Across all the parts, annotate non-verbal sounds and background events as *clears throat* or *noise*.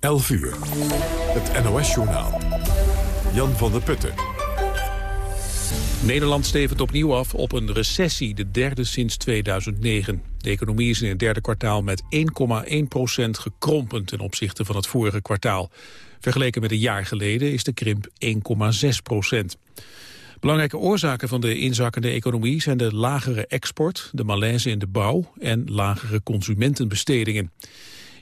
11 uur. Het NOS-journaal. Jan van der Putten. Nederland stevend opnieuw af op een recessie, de derde sinds 2009. De economie is in het derde kwartaal met 1,1 procent gekrompen ten opzichte van het vorige kwartaal. Vergeleken met een jaar geleden is de krimp 1,6 procent. Belangrijke oorzaken van de inzakkende economie zijn de lagere export, de malaise in de bouw en lagere consumentenbestedingen.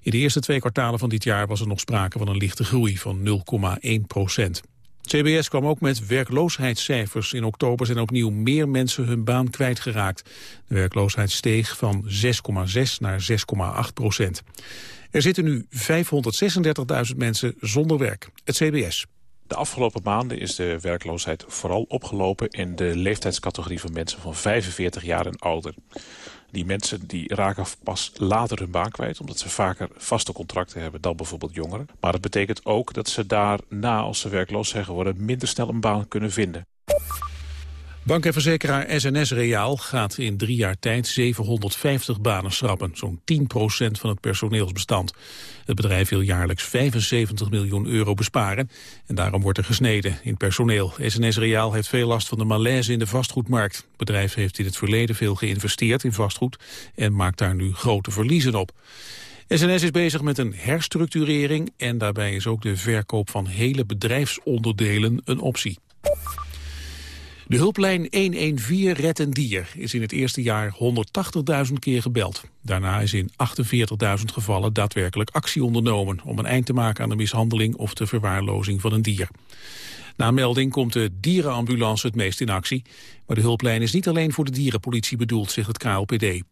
In de eerste twee kwartalen van dit jaar was er nog sprake van een lichte groei van 0,1 procent. CBS kwam ook met werkloosheidscijfers. In oktober zijn opnieuw meer mensen hun baan kwijtgeraakt. De werkloosheid steeg van 6,6 naar 6,8 procent. Er zitten nu 536.000 mensen zonder werk. Het CBS. De afgelopen maanden is de werkloosheid vooral opgelopen... in de leeftijdscategorie van mensen van 45 jaar en ouder. Die mensen die raken pas later hun baan kwijt... omdat ze vaker vaste contracten hebben dan bijvoorbeeld jongeren. Maar dat betekent ook dat ze daarna, als ze werkloos zijn geworden... minder snel een baan kunnen vinden. Bank en verzekeraar SNS Reaal gaat in drie jaar tijd 750 banen schrappen, zo'n 10% van het personeelsbestand. Het bedrijf wil jaarlijks 75 miljoen euro besparen en daarom wordt er gesneden in personeel. SNS Reaal heeft veel last van de malaise in de vastgoedmarkt. Het bedrijf heeft in het verleden veel geïnvesteerd in vastgoed en maakt daar nu grote verliezen op. SNS is bezig met een herstructurering en daarbij is ook de verkoop van hele bedrijfsonderdelen een optie. De hulplijn 114 Red een Dier is in het eerste jaar 180.000 keer gebeld. Daarna is in 48.000 gevallen daadwerkelijk actie ondernomen... om een eind te maken aan de mishandeling of de verwaarlozing van een dier. Na melding komt de dierenambulance het meest in actie. Maar de hulplijn is niet alleen voor de dierenpolitie bedoeld, zegt het KLPD.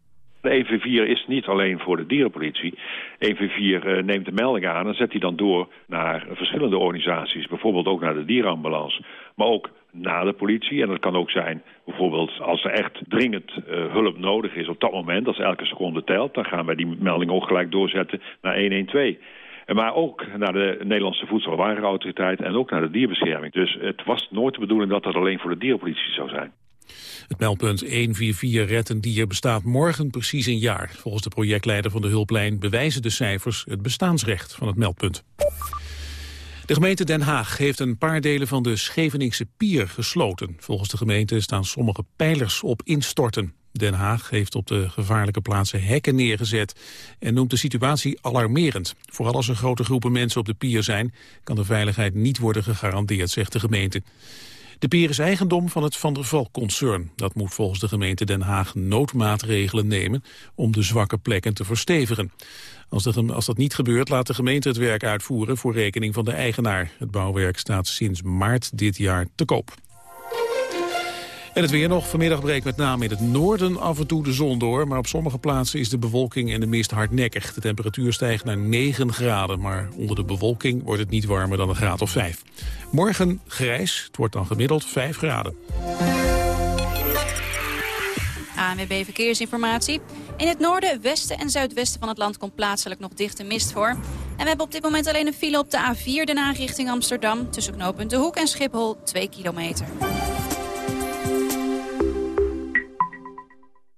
De 144 is niet alleen voor de dierenpolitie. 144 uh, neemt de melding aan en zet die dan door naar verschillende organisaties. Bijvoorbeeld ook naar de dierenambulance. Maar ook na de politie. En dat kan ook zijn, bijvoorbeeld als er echt dringend uh, hulp nodig is op dat moment, als elke seconde telt, dan gaan wij die melding ook gelijk doorzetten naar 112. Maar ook naar de Nederlandse Voedsel- en en ook naar de dierbescherming. Dus het was nooit de bedoeling dat dat alleen voor de dierenpolitie zou zijn. Het meldpunt 144 Red een Dier bestaat morgen precies een jaar. Volgens de projectleider van de hulplijn bewijzen de cijfers het bestaansrecht van het meldpunt. De gemeente Den Haag heeft een paar delen van de Scheveningse pier gesloten. Volgens de gemeente staan sommige pijlers op instorten. Den Haag heeft op de gevaarlijke plaatsen hekken neergezet en noemt de situatie alarmerend. Vooral als er grote groepen mensen op de pier zijn, kan de veiligheid niet worden gegarandeerd, zegt de gemeente. De pier is eigendom van het Van der Valk-concern. Dat moet volgens de gemeente Den Haag noodmaatregelen nemen om de zwakke plekken te verstevigen. Als dat, als niet gebeurt, laat de gemeente het werk uitvoeren voor rekening van de eigenaar. Het bouwwerk staat sinds maart dit jaar te koop. En het weer nog. Vanmiddag breekt met name in het noorden af en toe de zon door. Maar op sommige plaatsen is de bewolking en de mist hardnekkig. De temperatuur stijgt naar 9 graden. Maar onder de bewolking wordt het niet warmer dan een graad of 5. Morgen grijs. Het wordt dan gemiddeld 5 graden. ANWB Verkeersinformatie. In het noorden, westen en zuidwesten van het land komt plaatselijk nog dichte mist voor. En we hebben op dit moment alleen een file op de A4 Den richting Amsterdam... tussen knooppunt De Hoek en Schiphol, 2 kilometer.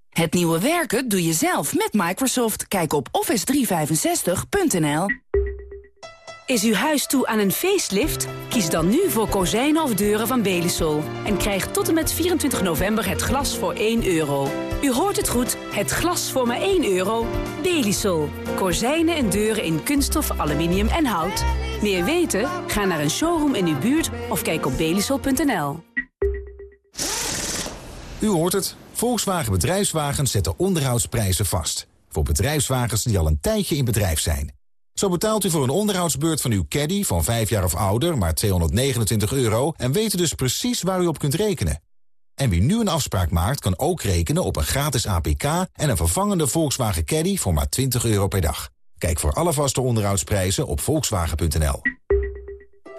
Het nieuwe werken doe je zelf met Microsoft. Kijk op office365.nl. Is uw huis toe aan een facelift? Kies dan nu voor kozijnen of deuren van Belisol. En krijg tot en met 24 november het glas voor 1 euro. U hoort het goed, het glas voor maar 1 euro. Belisol. Kozijnen en deuren in kunststof, aluminium en hout. Meer weten? Ga naar een showroom in uw buurt of kijk op belisol.nl. U hoort het. Volkswagen Bedrijfswagens zetten onderhoudsprijzen vast. Voor bedrijfswagens die al een tijdje in bedrijf zijn. Zo betaalt u voor een onderhoudsbeurt van uw caddy van 5 jaar of ouder maar 229 euro... en weet dus precies waar u op kunt rekenen. En wie nu een afspraak maakt, kan ook rekenen op een gratis APK... en een vervangende Volkswagen Caddy voor maar 20 euro per dag. Kijk voor alle vaste onderhoudsprijzen op volkswagen.nl.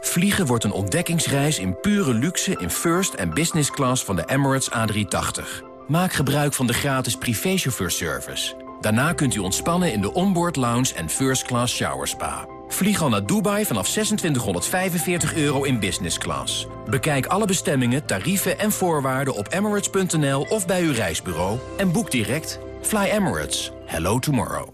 Vliegen wordt een ontdekkingsreis in pure luxe in first en business class van de Emirates A380. Maak gebruik van de gratis privéchauffeurservice. Daarna kunt u ontspannen in de onboard lounge en first class shower spa. Vlieg al naar Dubai vanaf 2645 euro in business class. Bekijk alle bestemmingen, tarieven en voorwaarden op emirates.nl of bij uw reisbureau. En boek direct. Fly Emirates. Hello tomorrow.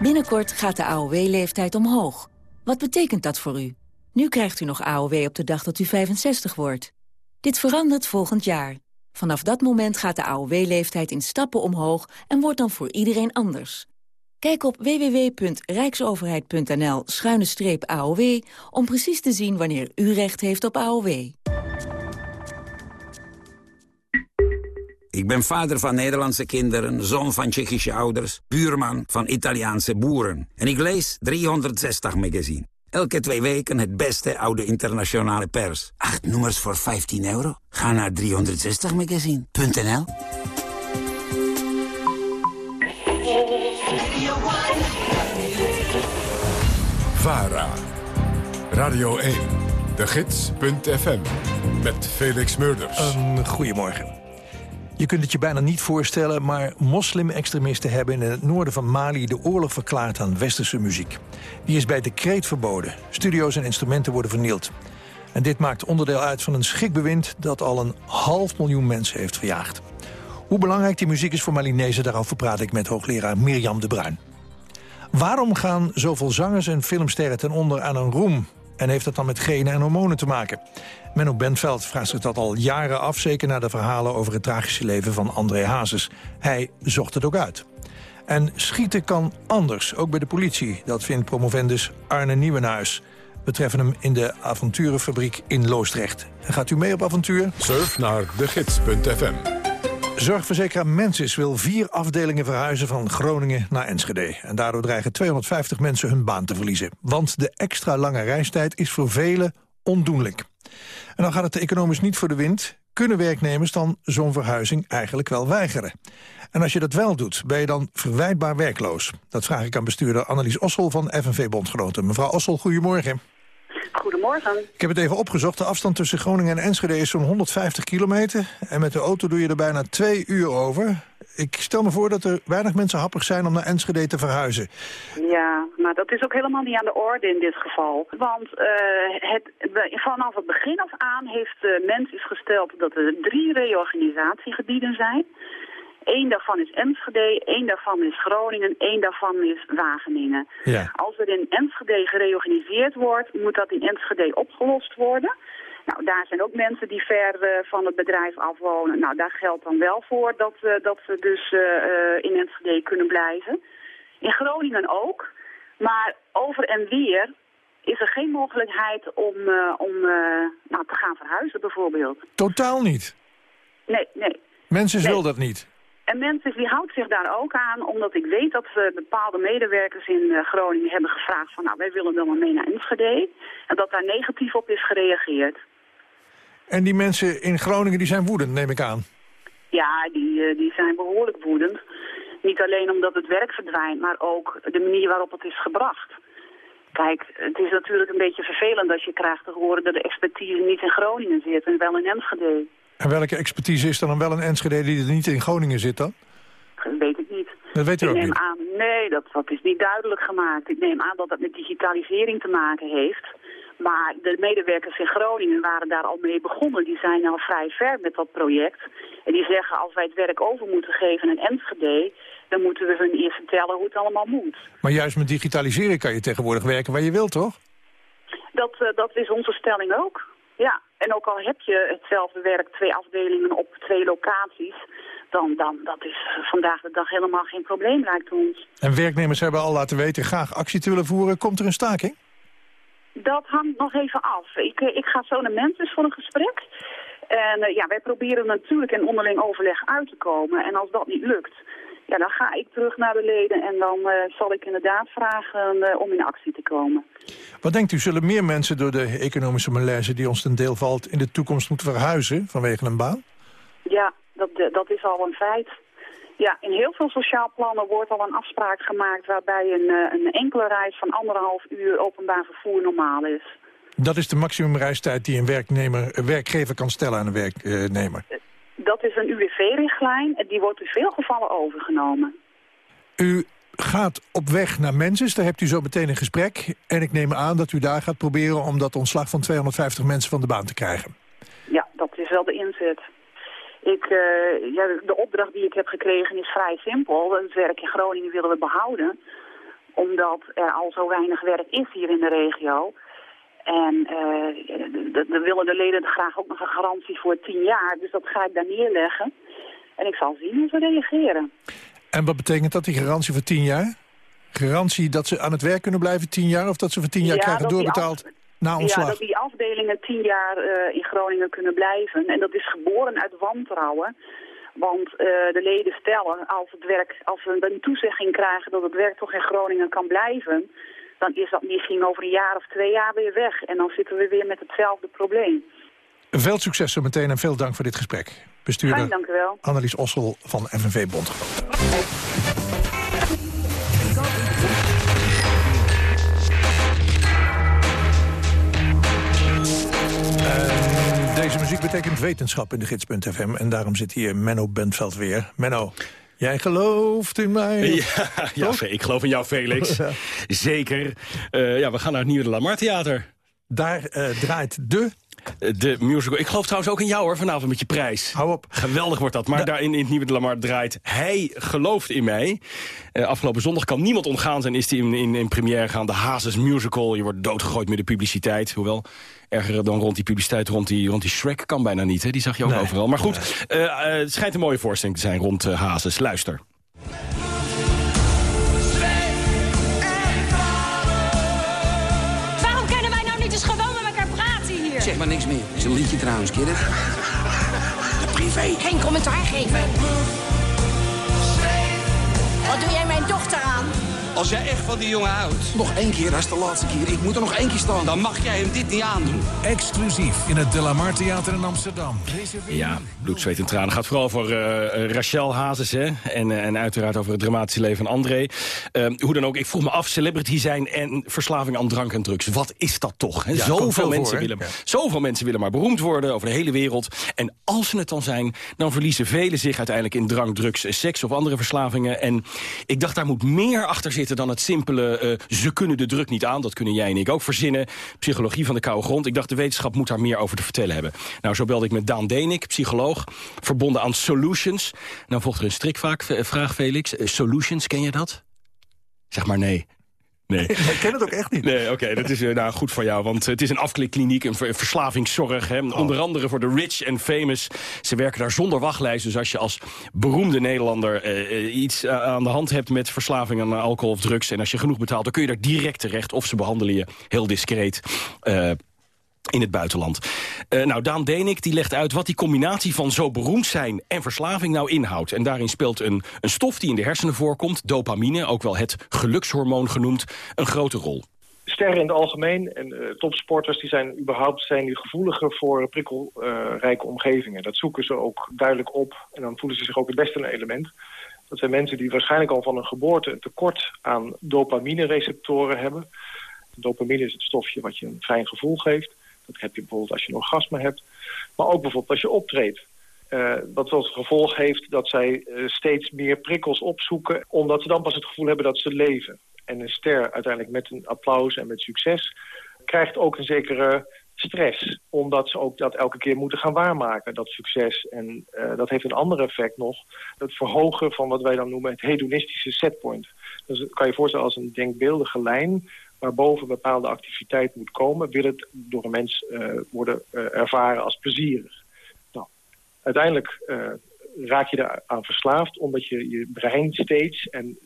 Binnenkort gaat de AOW-leeftijd omhoog. Wat betekent dat voor u? Nu krijgt u nog AOW op de dag dat u 65 wordt. Dit verandert volgend jaar. Vanaf dat moment gaat de AOW-leeftijd in stappen omhoog en wordt dan voor iedereen anders. Kijk op www.rijksoverheid.nl-aow om precies te zien wanneer u recht heeft op AOW. Ik ben vader van Nederlandse kinderen, zoon van Tsjechische ouders, buurman van Italiaanse boeren. En ik lees 360 magazine. Elke twee weken het beste oude internationale pers. Acht nummers voor 15 euro? Ga naar 360magazine.nl VARA. Radio 1. De Gids.fm. Met Felix Murders. Een goedemorgen. Je kunt het je bijna niet voorstellen, maar moslim-extremisten hebben in het noorden van Mali de oorlog verklaard aan westerse muziek. Die is bij decreet verboden. Studio's en instrumenten worden vernield. En dit maakt onderdeel uit van een schrikbewind dat al een half miljoen mensen heeft verjaagd. Hoe belangrijk die muziek is voor Malinezen, daarover praat ik met hoogleraar Mirjam de Bruin. Waarom gaan zoveel zangers en filmsterren ten onder aan een roem? En heeft dat dan met genen en hormonen te maken? Menno Bentveld vraagt zich dat al jaren af... zeker na de verhalen over het tragische leven van André Hazes. Hij zocht het ook uit. En schieten kan anders, ook bij de politie. Dat vindt promovendus Arne Nieuwenhuis. We treffen hem in de avonturenfabriek in Loosdrecht. Gaat u mee op avontuur? Surf naar degids.fm. Zorgverzekeraar Mensis wil vier afdelingen verhuizen van Groningen naar Enschede. En daardoor dreigen 250 mensen hun baan te verliezen. Want de extra lange reistijd is voor velen ondoenlijk. En dan gaat het economisch niet voor de wind. Kunnen werknemers dan zo'n verhuizing eigenlijk wel weigeren? En als je dat wel doet, ben je dan verwijtbaar werkloos? Dat vraag ik aan bestuurder Annelies Ossel van FNV Bondgenoten. Mevrouw Ossel, goedemorgen. Goedemorgen. Ik heb het even opgezocht. De afstand tussen Groningen en Enschede is zo'n 150 kilometer. En met de auto doe je er bijna twee uur over. Ik stel me voor dat er weinig mensen happig zijn om naar Enschede te verhuizen. Ja, maar dat is ook helemaal niet aan de orde in dit geval. Want uh, het, vanaf het begin af aan heeft de mens gesteld dat er drie reorganisatiegebieden zijn. Eén daarvan is Enschede, één daarvan is Groningen, één daarvan is Wageningen. Ja. Als er in Enschede gereorganiseerd wordt, moet dat in Enschede opgelost worden. Nou, daar zijn ook mensen die ver uh, van het bedrijf afwonen. Nou, daar geldt dan wel voor dat, uh, dat ze dus uh, in Enschede kunnen blijven. In Groningen ook. Maar over en weer is er geen mogelijkheid om, om nou, te gaan verhuizen bijvoorbeeld. Totaal niet? Nee, nee. Mensen nee. wil dat niet? En mensen die houdt zich daar ook aan, omdat ik weet dat we bepaalde medewerkers in uh, Groningen hebben gevraagd van nou wij willen dan maar mee naar Enschede. En dat daar negatief op is gereageerd. En die mensen in Groningen die zijn woedend, neem ik aan. Ja, die, uh, die zijn behoorlijk woedend. Niet alleen omdat het werk verdwijnt, maar ook de manier waarop het is gebracht. Kijk, het is natuurlijk een beetje vervelend als je krijgt te horen dat de expertise niet in Groningen zit en wel in Enschede. En welke expertise is er dan wel in Enschede die er niet in Groningen zit dan? Dat weet ik niet. Dat weet u ik ook neem niet? Aan, nee, dat, dat is niet duidelijk gemaakt. Ik neem aan dat dat met digitalisering te maken heeft. Maar de medewerkers in Groningen waren daar al mee begonnen. Die zijn al vrij ver met dat project. En die zeggen, als wij het werk over moeten geven aan Enschede... dan moeten we hun eerst vertellen hoe het allemaal moet. Maar juist met digitalisering kan je tegenwoordig werken waar je wilt, toch? Dat, uh, dat is onze stelling ook. Ja, en ook al heb je hetzelfde werk, twee afdelingen op twee locaties... dan, dan dat is vandaag de dag helemaal geen probleem, lijkt ons. En werknemers hebben al laten weten graag actie te willen voeren. Komt er een staking? Dat hangt nog even af. Ik, ik ga zo naar mensen voor een gesprek. En uh, ja, wij proberen natuurlijk in onderling overleg uit te komen. En als dat niet lukt, ja, dan ga ik terug naar de leden en dan uh, zal ik inderdaad vragen uh, om in actie te komen. Wat denkt u, zullen meer mensen door de economische malaise die ons ten deel valt in de toekomst moeten verhuizen vanwege een baan? Ja, dat, dat is al een feit. Ja, in heel veel sociaal plannen wordt al een afspraak gemaakt waarbij een, een enkele reis van anderhalf uur openbaar vervoer normaal is. Dat is de maximumreistijd die een, werknemer, een werkgever kan stellen aan een werknemer? Dat is een UWV-richtlijn en die wordt in veel gevallen overgenomen. U gaat op weg naar Mensis, daar hebt u zo meteen een gesprek. En ik neem aan dat u daar gaat proberen om dat ontslag van 250 mensen van de baan te krijgen. Ja, dat is wel de inzet. Ik, uh, ja, de opdracht die ik heb gekregen is vrij simpel. Het werk in Groningen willen we behouden. Omdat er al zo weinig werk is hier in de regio. En uh, dan willen de leden graag ook nog een garantie voor tien jaar. Dus dat ga ik daar neerleggen. En ik zal zien hoe ze reageren. En wat betekent dat, die garantie voor tien jaar? Garantie dat ze aan het werk kunnen blijven tien jaar... of dat ze voor tien jaar krijgen doorbetaald na ontslag? Ja, dat die afdelingen tien jaar uh, in Groningen kunnen blijven. En dat is geboren uit wantrouwen. Want uh, de leden stellen, als, het werk, als we een toezegging krijgen dat het werk toch in Groningen kan blijven... dan is dat misschien over een jaar of twee jaar weer weg. En dan zitten we weer met hetzelfde probleem. Veel succes zo meteen en veel dank voor dit gesprek. Bestuurder Fijn, dank u wel. Annelies Ossel van FNV Bondgenoten. Deze muziek betekent wetenschap in de gids.fm. En daarom zit hier Menno Bentveld weer. Menno, Jij gelooft in mij. Ja, ja ik geloof in jou, Felix. *laughs* Zeker. Uh, ja, we gaan naar het Nieuwe Lamar Theater. Daar uh, draait de de musical. Ik geloof trouwens ook in jou hoor, vanavond met je prijs. Hou op. Geweldig wordt dat. Maar daar in, in het Nieuwe de Lamar draait Hij gelooft in mij. Uh, afgelopen zondag kan niemand ontgaan zijn. Is hij in, in, in première gaan. De Hazes musical. Je wordt doodgegooid met de publiciteit. Hoewel erger dan rond die publiciteit rond die, rond die Shrek kan bijna niet. Hè? Die zag je ook overal. Maar goed, nee. uh, uh, het schijnt een mooie voorstelling te zijn rond Hazes. Luister. Zeg maar niks meer. Is een liedje trouwens, kinderen. De *laughs* privé. Geen commentaar geven. Wat doe jij mijn dochter? Als jij echt van die jongen houdt. Nog één keer, dat is de laatste keer. Ik moet er nog één keer staan. Dan mag jij hem dit niet aandoen. Exclusief in het De La Mar Theater in Amsterdam. Ja, bloed, zweet en tranen. gaat vooral voor uh, Rachel Hazes. Hè? En, uh, en uiteraard over het dramatische leven van André. Uh, hoe dan ook, ik vroeg me af, celebrity zijn en verslaving aan drank en drugs. Wat is dat toch? Hè? Ja, zoveel, mensen voor, willen, ja. zoveel mensen willen maar beroemd worden over de hele wereld. En als ze het dan zijn, dan verliezen velen zich uiteindelijk in drank, drugs, seks of andere verslavingen. En ik dacht, daar moet meer achter zitten dan het simpele... Uh, ze kunnen de druk niet aan, dat kunnen jij en ik ook verzinnen. Psychologie van de koude grond. Ik dacht, de wetenschap moet daar meer over te vertellen hebben. Nou, zo belde ik met Daan Denik, psycholoog, verbonden aan Solutions. Dan volgt er een strikvraag, Felix. Uh, solutions, ken je dat? Zeg maar nee. Nee. Ik ken het ook echt niet. Nee, oké, okay, dat is uh, nou, goed voor jou. Want het is een afklikkliniek, een verslavingszorg. Hè, oh. Onder andere voor de rich en famous. Ze werken daar zonder wachtlijst. Dus als je als beroemde Nederlander uh, iets uh, aan de hand hebt... met verslaving aan alcohol of drugs... en als je genoeg betaalt, dan kun je daar direct terecht. Of ze behandelen je heel discreet in het buitenland. Uh, nou, Daan Denik die legt uit wat die combinatie van zo beroemd zijn en verslaving nou inhoudt. En daarin speelt een, een stof die in de hersenen voorkomt, dopamine, ook wel het gelukshormoon genoemd, een grote rol. Sterren in het algemeen en uh, topsporters die zijn überhaupt zijn nu gevoeliger voor prikkelrijke uh, omgevingen. Dat zoeken ze ook duidelijk op en dan voelen ze zich ook het beste een element. Dat zijn mensen die waarschijnlijk al van hun geboorte een tekort aan dopamine-receptoren hebben. Dopamine is het stofje wat je een fijn gevoel geeft. Dat heb je bijvoorbeeld als je een orgasme hebt. Maar ook bijvoorbeeld als je optreedt. Uh, wat tot gevolg heeft dat zij uh, steeds meer prikkels opzoeken... omdat ze dan pas het gevoel hebben dat ze leven. En een ster uiteindelijk met een applaus en met succes... krijgt ook een zekere stress. Omdat ze ook dat elke keer moeten gaan waarmaken, dat succes. En uh, dat heeft een ander effect nog. Het verhogen van wat wij dan noemen het hedonistische setpoint. Dus kan je voorstellen als een denkbeeldige lijn waarboven bepaalde activiteit moet komen... wil het door een mens uh, worden uh, ervaren als plezierig. Nou, uiteindelijk uh, raak je eraan verslaafd... omdat je je brein steeds en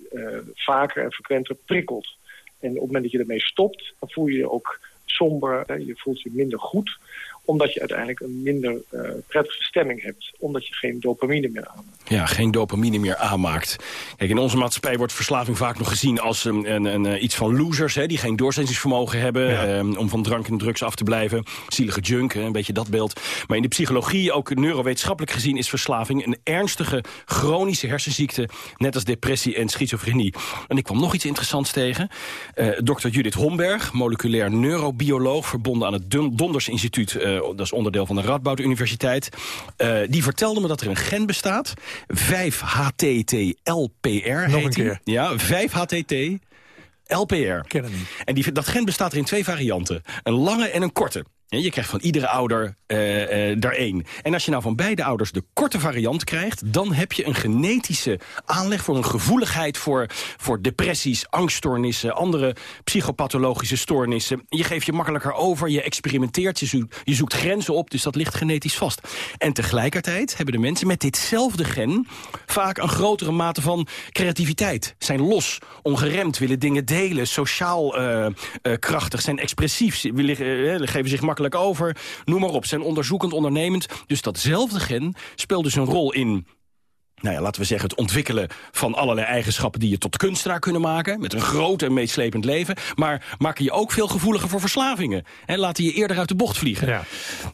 vaker en frequenter prikkelt. En op het moment dat je ermee stopt, dan voel je je ook somber. Hè, je voelt je minder goed omdat je uiteindelijk een minder uh, prettige stemming hebt. Omdat je geen dopamine meer aanmaakt. Ja, geen dopamine meer aanmaakt. Kijk, in onze maatschappij wordt verslaving vaak nog gezien als een, een, een eh, iets van losers... Hè, die geen doorzettingsvermogen hebben ja. um, om van drank en drugs af te blijven. Zielige junk, een beetje dat beeld. Maar in de psychologie, ook neurowetenschappelijk gezien... is verslaving een ernstige chronische hersenziekte... net als depressie en schizofrenie. En ik kwam nog iets interessants tegen. Uh, Dr. Judith Homberg, moleculair neurobioloog... verbonden aan het Donders Instituut... Uh, dat is onderdeel van de Radboud Universiteit. Uh, die vertelde me dat er een gen bestaat. 5-HTT-LPR Nog een keer. Ja, 5-HTT... LPR. Ken niet. En die, dat gen bestaat er in twee varianten. Een lange en een korte. Je krijgt van iedere ouder uh, er één. En als je nou van beide ouders de korte variant krijgt... dan heb je een genetische aanleg voor een gevoeligheid... voor, voor depressies, angststoornissen, andere psychopathologische stoornissen. Je geeft je makkelijker over, je experimenteert, je zoekt, grenzen op... dus dat ligt genetisch vast. En tegelijkertijd hebben de mensen met ditzelfde gen... vaak een grotere mate van creativiteit. Zijn los, ongeremd, willen dingen delen... sociaal uh, krachtig, zijn expressief, willen, geven zich makkelijk over. Noem maar op, zijn onderzoekend, ondernemend. Dus datzelfde gen speelt dus een rol in nou ja, laten we zeggen, het ontwikkelen van allerlei eigenschappen... die je tot kunstenaar kunnen maken, met een groot en meeslepend leven. Maar maken je ook veel gevoeliger voor verslavingen. En laten je eerder uit de bocht vliegen. Ja.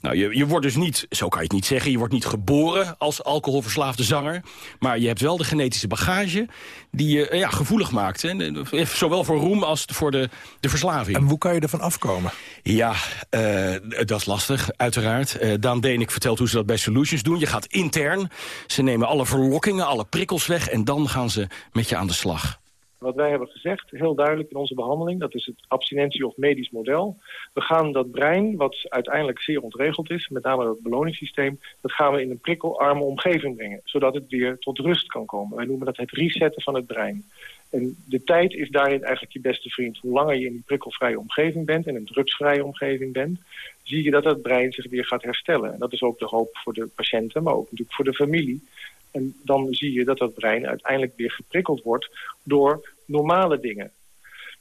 Nou, je, je wordt dus niet, zo kan je het niet zeggen... je wordt niet geboren als alcoholverslaafde zanger... maar je hebt wel de genetische bagage die je ja, gevoelig maakt. Hè? Zowel voor roem als voor de, de verslaving. En hoe kan je ervan afkomen? Ja, uh, dat is lastig, uiteraard. Uh, Daan Denik vertelt hoe ze dat bij Solutions doen. Je gaat intern, ze nemen alle verlokkingen, alle prikkels weg... en dan gaan ze met je aan de slag. Wat wij hebben gezegd, heel duidelijk in onze behandeling... dat is het abstinentie- of medisch model. We gaan dat brein, wat uiteindelijk zeer ontregeld is... met name het beloningssysteem... dat gaan we in een prikkelarme omgeving brengen... zodat het weer tot rust kan komen. Wij noemen dat het resetten van het brein. En de tijd is daarin eigenlijk je beste vriend. Hoe langer je in een prikkelvrije omgeving bent... en een drugsvrije omgeving bent... zie je dat het brein zich weer gaat herstellen. En dat is ook de hoop voor de patiënten, maar ook natuurlijk voor de familie... En dan zie je dat dat brein uiteindelijk weer geprikkeld wordt door normale dingen.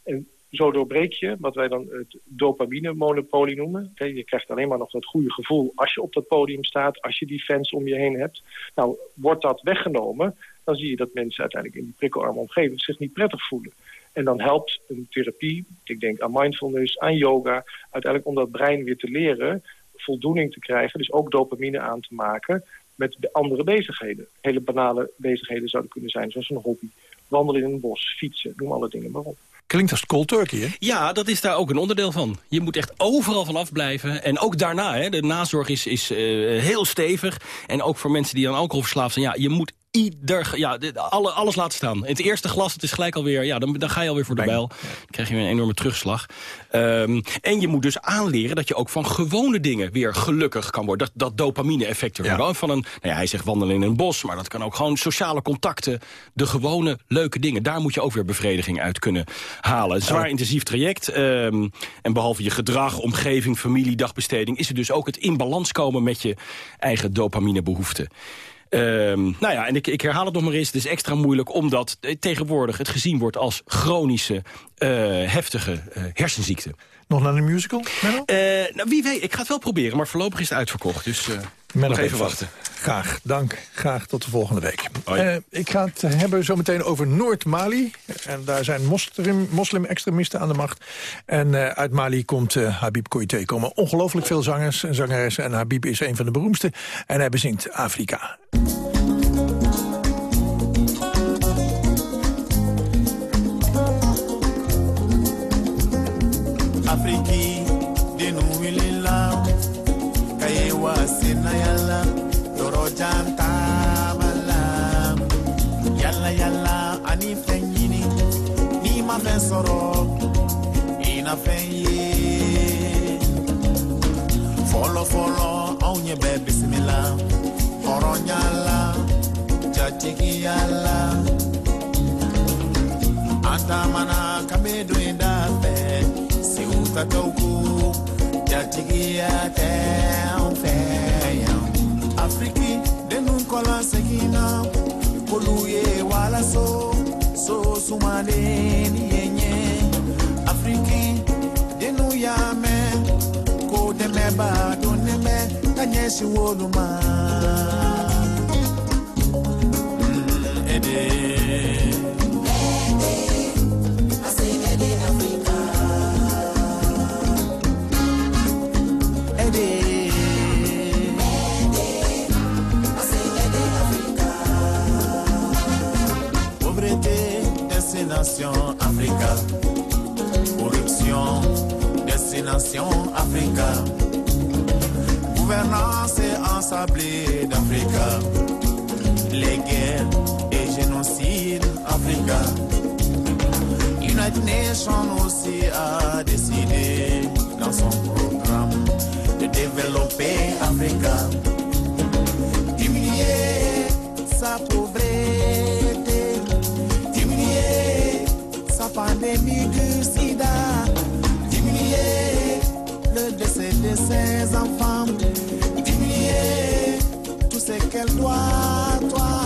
En zo doorbreek je wat wij dan het dopamine-monopolie noemen. Je krijgt alleen maar nog dat goede gevoel als je op dat podium staat, als je die fans om je heen hebt. Nou, wordt dat weggenomen, dan zie je dat mensen uiteindelijk in die prikkelarme omgeving zich niet prettig voelen. En dan helpt een therapie, ik denk aan mindfulness, aan yoga, uiteindelijk om dat brein weer te leren voldoening te krijgen, dus ook dopamine aan te maken met andere bezigheden. Hele banale bezigheden zouden kunnen zijn, zoals een hobby. Wandelen in een bos, fietsen, noem alle dingen maar op. Klinkt als cold turkey, hè? Ja, dat is daar ook een onderdeel van. Je moet echt overal van afblijven. En ook daarna, hè, de nazorg is, is uh, heel stevig. En ook voor mensen die aan alcohol verslaafd zijn... ja, je moet ieder, ja, alle, alles laten staan. Het eerste glas, het is gelijk alweer, ja, dan, dan ga je alweer voor de bijl. Dan krijg je een enorme terugslag. Um, en je moet dus aanleren dat je ook van gewone dingen weer gelukkig kan worden. Dat, dat dopamine-effect er ja. Van een, nou ja, hij zegt wandelen in een bos, maar dat kan ook gewoon sociale contacten. De gewone leuke dingen. Daar moet je ook weer bevrediging uit kunnen halen. Een zwaar intensief traject. Um, en behalve je gedrag, omgeving, familie, dagbesteding... is het dus ook het in balans komen met je eigen dopaminebehoeften. Um, nou ja, en ik, ik, herhaal het nog maar eens. Het is extra moeilijk omdat tegenwoordig het gezien wordt als chronische, uh, heftige uh, hersenziekte. Nog naar de musical, nou, wie weet, ik ga het wel proberen, maar voorlopig is het uitverkocht. Dus nog even wachten. Graag, dank. Graag tot de volgende week. Uh, ik ga het hebben zometeen over Noord-Mali. En daar zijn moslim, moslim-extremisten aan de macht. En uh, uit Mali komt uh, Habib Koité. Komen ongelooflijk veel zangers en zangeressen. En Habib is een van de beroemdste. En hij bezingt Afrika. áfíríkì nínú ilé ńlá káyé wá sí náyàlá lọ́rọ̀ jáńtà bàlá yálàyálà ànífẹ́ ɲini ní ma fẹ́ sọ̀rọ̀ ìnáfẹ́ yé fọlọ́fọlọ́ anw ɲɛ bɛ bisimila hɔrɔnyala jatigiyala an taamana kabe don tatɔw ko jatigiya segina k'olu ye wala so. Sumalen ni ye ɲɛ afriki denu y'a mɛn ko dɛmɛba don dɛmɛ ka ɲɛsin wolu ma. Mm, Destination Africa. Corruption, destination Africa. Gouvernance et ensablée d'Africa. Les guerres et génocides Africa. United Nations aussi a décidé dans son programme de développer Africa. Diminuer sa pauvreté. de ses enfants. Dis-lui tout ce qu'elle doit, toi.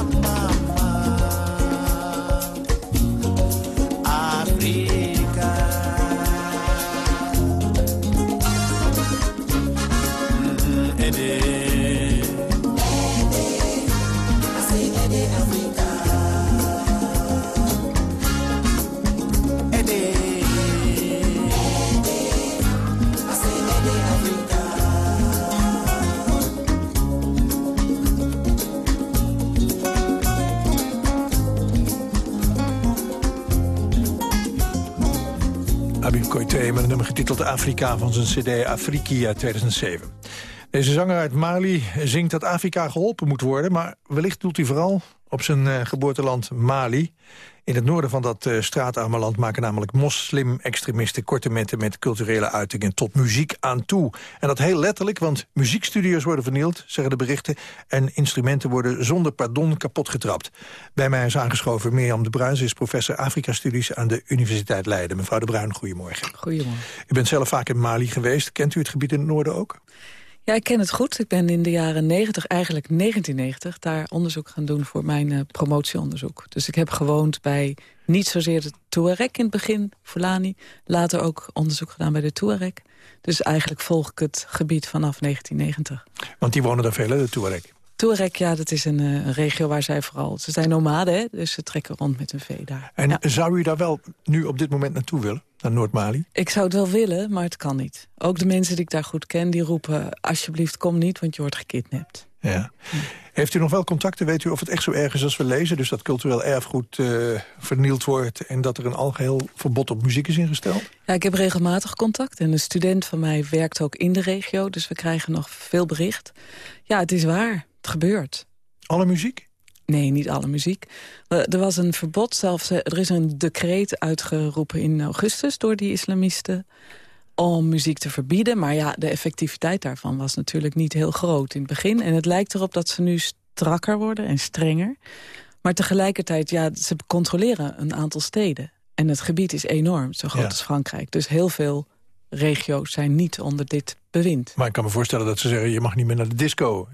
Habib Koité met een nummer getiteld Afrika van zijn cd Afriki uit 2007. Deze zanger uit Mali zingt dat Afrika geholpen moet worden... maar wellicht doelt hij vooral op zijn eh, geboorteland Mali. In het noorden van dat eh, straatarme land maken namelijk moslim-extremisten... korte metten met culturele uitingen tot muziek aan toe. En dat heel letterlijk, want muziekstudio's worden vernield... zeggen de berichten, en instrumenten worden zonder pardon kapotgetrapt. Bij mij is aangeschoven Mirjam de Bruin. Ze is professor Afrika-studies aan de Universiteit Leiden. Mevrouw de Bruin, goedemorgen. Goedemorgen. U bent zelf vaak in Mali geweest. Kent u het gebied in het noorden ook? Ja, ik ken het goed. Ik ben in de jaren 90, eigenlijk 1990, daar onderzoek gaan doen voor mijn eh, promotieonderzoek. Dus ik heb gewoond bij niet zozeer de Touareg in het begin, Fulani. Later ook onderzoek gedaan bij de Touareg. Dus eigenlijk volg ik het gebied vanaf 1990. Want die wonen daar veel, de Touareg. Touareg, ja, dat is een, eh, een regio waar zij vooral... Ze zijn nomaden, hè, dus ze trekken rond met hun vee daar. En zou u daar wel nu op dit moment naartoe willen? Naar Noord-Mali? Ik zou het wel willen, maar het kan niet. Ook de mensen die ik daar goed ken, die roepen... alsjeblieft, kom niet, want je wordt gekidnapt. Ja. Heeft u nog wel contacten? Weet u of het echt zo erg is als we lezen? Dus dat cultureel erfgoed eh, vernield wordt... en dat er een algeheel verbod op muziek is ingesteld? Ja, ik heb regelmatig contact. En een student van mij werkt ook in de regio. Dus we krijgen nog veel bericht. Ja, het is waar. Het gebeurt. Alle muziek? Nee, niet alle muziek. Er was een verbod, zelfs er is een decreet uitgeroepen in augustus door die islamisten om muziek te verbieden. Maar ja, de effectiviteit daarvan was natuurlijk niet heel groot in het begin. En het lijkt erop dat ze nu strakker worden en strenger. Maar tegelijkertijd, ja, ze controleren een aantal steden. En het gebied is enorm, zo groot Ja. als Frankrijk. Dus heel veel regio's zijn niet onder dit bewind. Maar ik kan me voorstellen dat ze zeggen... je mag niet meer naar de disco.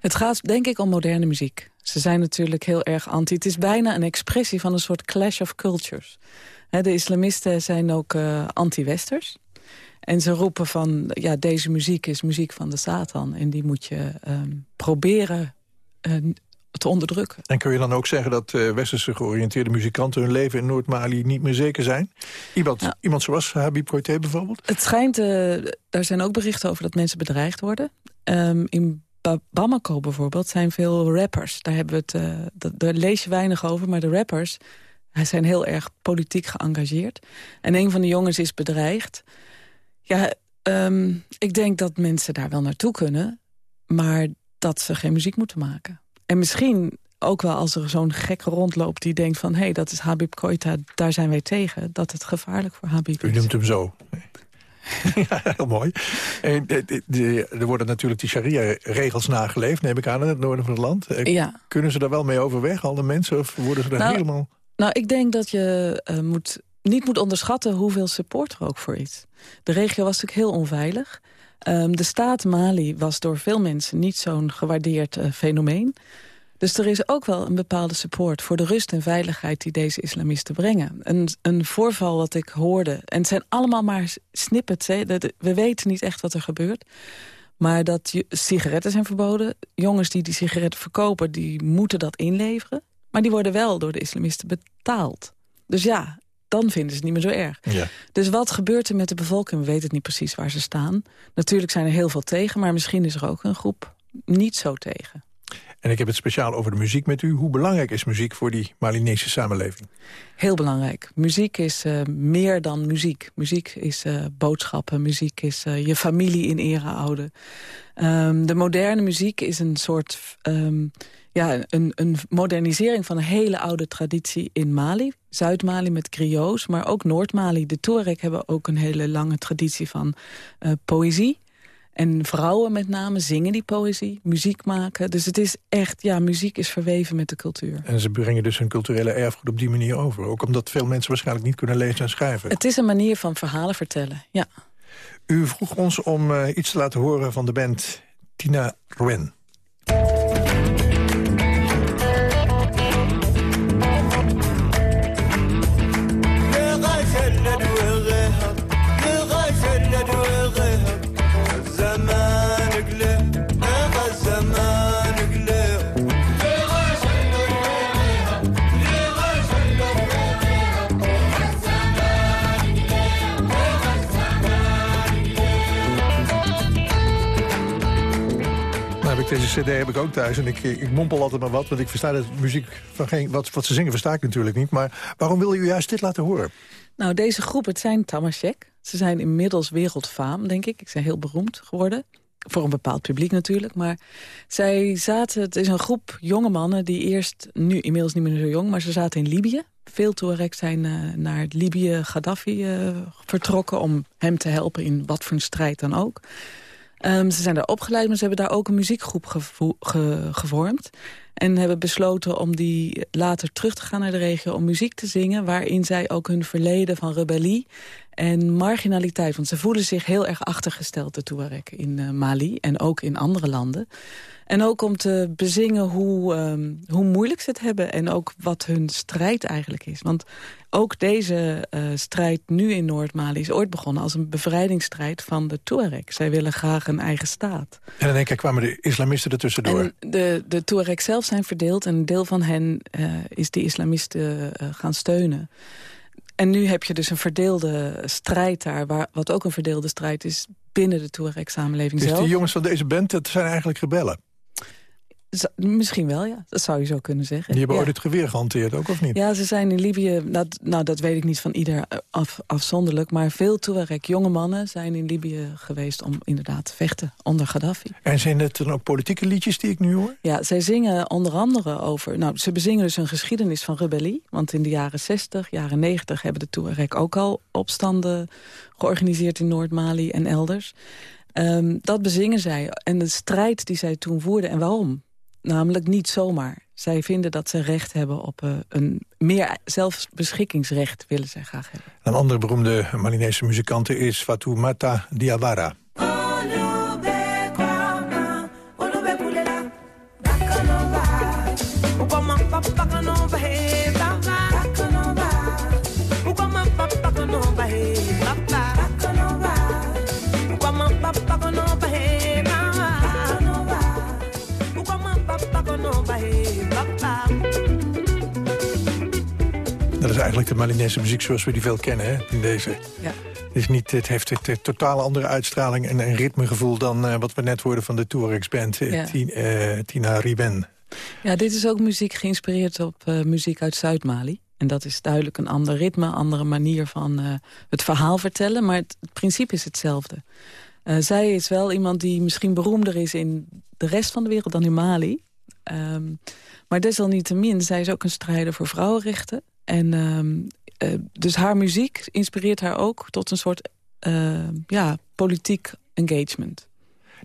Het gaat denk ik om moderne muziek. Ze zijn natuurlijk heel erg anti. Het is bijna een expressie van een soort clash of cultures. De islamisten zijn ook eh, anti-westers. En ze roepen van, ja, deze muziek is muziek van de Satan. En die moet je ehm, proberen eh, te onderdrukken. En kun je dan ook zeggen dat eh, westerse georiënteerde muzikanten... hun leven in Noord-Mali niet meer zeker zijn? Iemand, iemand zoals Habib Koité bijvoorbeeld? Het schijnt, eh daar zijn ook berichten over dat mensen bedreigd worden. Ehm, in Ba- Bamako bijvoorbeeld zijn veel rappers. Daar, hebben we het, eh, dat, daar lees je weinig over, maar de rappers hij zijn heel erg politiek geëngageerd. En een van de jongens is bedreigd. Ja, ehm, ik denk dat mensen daar wel naartoe kunnen... maar dat ze geen muziek moeten maken. En misschien ook wel als er zo'n gek rondloopt die denkt van... hé, hey, dat is Habib Koita, daar zijn wij tegen. Dat het gevaarlijk voor Habib U is. noemt hem zo. *laughs* ja, heel mooi. En, eh, de- de- er worden natuurlijk die sharia-regels nageleefd, neem ik aan, in het noorden van het land. Eh, Ja. Kunnen ze daar wel mee overweg, al de mensen? Of worden ze daar Nou, helemaal... Nou, ik denk dat je eh, moet, niet moet onderschatten hoeveel support er ook voor is. De regio was natuurlijk heel onveilig. Ehm, de staat Mali was door veel mensen niet zo'n gewaardeerd eh, fenomeen. Dus er is ook wel een bepaalde support voor de rust en veiligheid die deze islamisten brengen. Een, een voorval wat ik hoorde, en het zijn allemaal maar snippets, dat- we weten niet echt wat er gebeurt. Maar dat sigaretten zijn verboden. Jongens die die sigaretten verkopen, die moeten dat inleveren. Maar die worden wel door de islamisten betaald. Dus ja, dan vinden ze het niet meer zo erg. Ja. Dus wat gebeurt er met de bevolking? We weten het niet precies waar ze staan. Natuurlijk zijn er heel veel tegen, maar misschien is er ook een groep niet zo tegen. En ik heb het speciaal over de muziek met u. Hoe belangrijk is muziek voor die Malinese samenleving? Heel belangrijk. Muziek is eh, meer dan muziek. Muziek is eh, boodschappen. Muziek is eh, je familie in ere houden. Ehm, de moderne muziek is een soort... ehm, ja, een, een modernisering van een hele oude traditie in Mali. Zuid-Mali met griots, maar ook Noord-Mali. De Tuareg hebben ook een hele lange traditie van eh, poëzie. En vrouwen met name zingen die poëzie, muziek maken. Dus het is echt, ja, muziek is verweven met de cultuur. En ze brengen dus hun culturele erfgoed op die manier over. Ook omdat veel mensen waarschijnlijk niet kunnen lezen en schrijven. Het is een manier van verhalen vertellen, ja. U vroeg ons om uh, iets te laten horen van de band Tina Rouen. Deze cd heb ik ook thuis en ik, ik mompel altijd maar wat... want ik versta de muziek van geen... Wat, wat ze zingen versta ik natuurlijk niet. Maar waarom wil u juist dit laten horen? Nou, deze groep, het zijn Tamashek. Ze zijn inmiddels wereldfaam, denk ik. Ik zijn heel beroemd geworden. Voor een bepaald publiek natuurlijk. Maar zij zaten, het is een groep jonge mannen die eerst, nu inmiddels niet meer zo jong... maar ze zaten in Libië. Veel Touareg zijn uh, naar Libië Gaddafi uh, vertrokken... om hem te helpen in wat voor een strijd dan ook. Um, ze zijn daar opgeleid, maar ze hebben daar ook een muziekgroep ge gevormd. En hebben besloten om die later terug te gaan naar de regio... om muziek te zingen waarin zij ook hun verleden van rebellie en marginaliteit... want ze voelen zich heel erg achtergesteld, de Tuareg, in uh, Mali en ook in andere landen. En ook om te bezingen hoe, um, hoe moeilijk ze het hebben... en ook wat hun strijd eigenlijk is. Want ook deze uh, strijd nu in Noord-Mali is ooit begonnen... als een bevrijdingsstrijd van de Tuareg. Zij willen graag een eigen staat. En in één keer kwamen de islamisten ertussendoor. En de, de Tuareg zelf zijn verdeeld... en een deel van hen uh, is de islamisten gaan steunen. En nu heb je dus een verdeelde strijd daar... Waar, wat ook een verdeelde strijd is binnen de Tuareg-samenleving dus zelf. Dus die jongens van deze band, dat zijn eigenlijk rebellen? Misschien wel, ja. Dat zou je zo kunnen zeggen. Die hebben ja. ooit het geweer gehanteerd, ook of niet? Ja, ze zijn in Libië, dat, nou dat weet ik niet van ieder af, afzonderlijk... maar veel Tuareg jonge mannen zijn in Libië geweest om inderdaad te vechten onder Gaddafi. En zijn het dan ook politieke liedjes die ik nu hoor? Ja, zij zingen onder andere over... Nou, ze bezingen dus een geschiedenis van rebellie. Want in de jaren 60, jaren 90 hebben de Tuareg ook al opstanden georganiseerd in Noord-Mali en elders. Um, dat bezingen zij. En de strijd die zij toen voerden en waarom? Namelijk niet zomaar. Zij vinden dat ze recht hebben op uh, een meer zelfbeschikkingsrecht willen zij graag hebben. Een andere beroemde Malinese muzikant is Fatoumata Diawara. Dat is eigenlijk de Malinese muziek zoals we die veel kennen, hè? In deze. Ja. Niet, het heeft een totaal andere uitstraling en een ritmegevoel... dan uh, wat we net hoorden van de Touaregs band, uh, ja. Tina, uh, Tina Riben. Ja, dit is ook muziek geïnspireerd op muziek uit Zuid-Mali. En dat is duidelijk een ander ritme, een andere manier van het verhaal vertellen. Maar het, het principe is hetzelfde. zij is wel iemand die misschien beroemder is in de rest van de wereld dan in Mali. Um, maar desalniettemin, zij is ook een strijder voor vrouwenrechten. En um, uh, dus haar muziek inspireert haar ook tot een soort uh, ja, politiek engagement.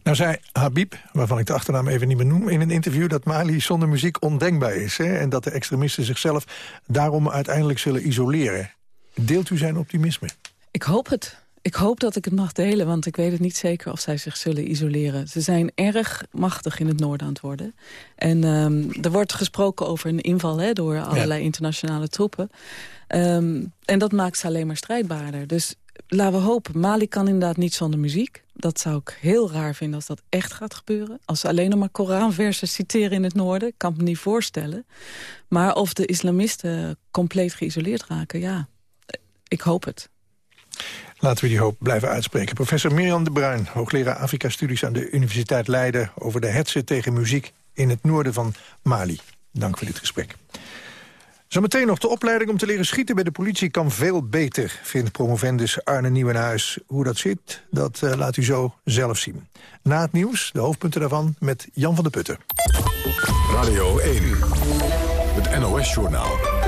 Nou zei Habib, waarvan ik de achternaam even niet meer noem... in een interview dat Mali zonder muziek ondenkbaar is. Hè? En dat de extremisten zichzelf daarom uiteindelijk zullen isoleren. Deelt u zijn optimisme? Ik hoop het. Ik hoop dat ik het mag delen, want ik weet het niet zeker of zij zich zullen isoleren. Ze zijn erg machtig in het noorden aan het worden. En um, er wordt gesproken over een inval hè, door allerlei ja. internationale troepen. Um, en dat maakt ze alleen maar strijdbaarder. Dus laten we hopen, Mali kan inderdaad niet zonder muziek. Dat zou ik heel raar vinden als dat echt gaat gebeuren. Als ze alleen nog maar Koranversen citeren in het noorden, kan ik me niet voorstellen. Maar of de islamisten compleet geïsoleerd raken, ja, ik hoop het. Laten we die hoop blijven uitspreken. Professor Mirjam de Bruin, hoogleraar Afrika-studies aan de Universiteit Leiden... over de hetze tegen muziek in het noorden van Mali. Dank voor dit gesprek. Zometeen nog de opleiding om te leren schieten bij de politie kan veel beter, vindt promovendus Arne Nieuwenhuis. Hoe dat zit, dat uh, laat u zo zelf zien. Na het nieuws, de hoofdpunten daarvan, met Jan van der Putten. Radio 1, het NOS-journaal.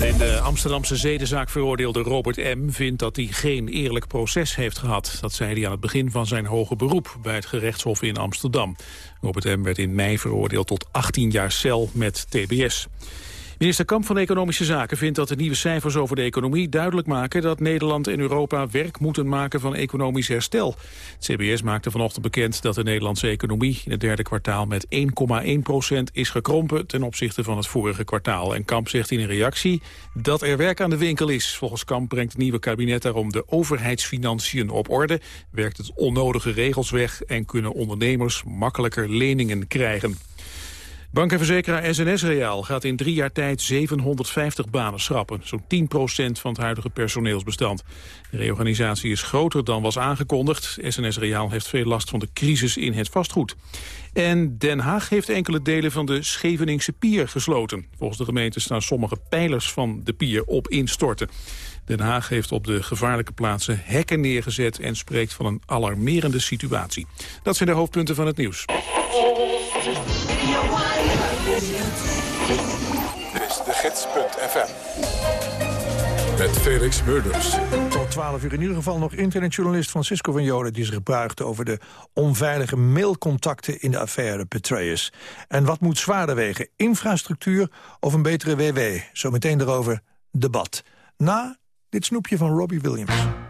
In de Amsterdamse zedenzaak veroordeelde Robert M. vindt dat hij geen eerlijk proces heeft gehad. Dat zei hij aan het begin van zijn hoge beroep bij het gerechtshof in Amsterdam. Robert M. werd in mei veroordeeld tot 18 jaar cel met tbs. Minister Kamp van Economische Zaken vindt dat de nieuwe cijfers over de economie duidelijk maken dat Nederland en Europa werk moeten maken van economisch herstel. Het CBS maakte vanochtend bekend dat de Nederlandse economie in het derde kwartaal met 1,1 procent is gekrompen ten opzichte van het vorige kwartaal. En Kamp zegt in een reactie dat er werk aan de winkel is. Volgens Kamp brengt het nieuwe kabinet daarom de overheidsfinanciën op orde, werkt het onnodige regels weg en kunnen ondernemers makkelijker leningen krijgen. Bank en verzekeraar SNS Reaal gaat in drie jaar tijd 750 banen schrappen. Zo'n 10% van het huidige personeelsbestand. De reorganisatie is groter dan was aangekondigd. SNS Reaal heeft veel last van de crisis in het vastgoed. En Den Haag heeft enkele delen van de Scheveningse pier gesloten. Volgens de gemeente staan sommige pijlers van de pier op instorten. Den Haag heeft op de gevaarlijke plaatsen hekken neergezet... en spreekt van een alarmerende situatie. Dat zijn de hoofdpunten van het nieuws. Met Felix Murders. Tot 12 uur in ieder geval nog internetjournalist Francisco van Joden... die zich buigt over de onveilige mailcontacten in de affaire Petraeus. En wat moet zwaarder wegen, infrastructuur of een betere WW? Zometeen erover debat. Na dit snoepje van Robbie Williams.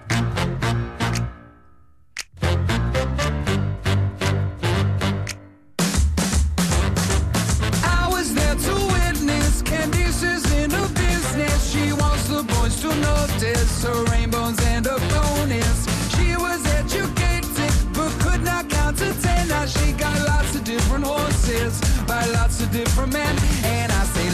By lots of different men. And I say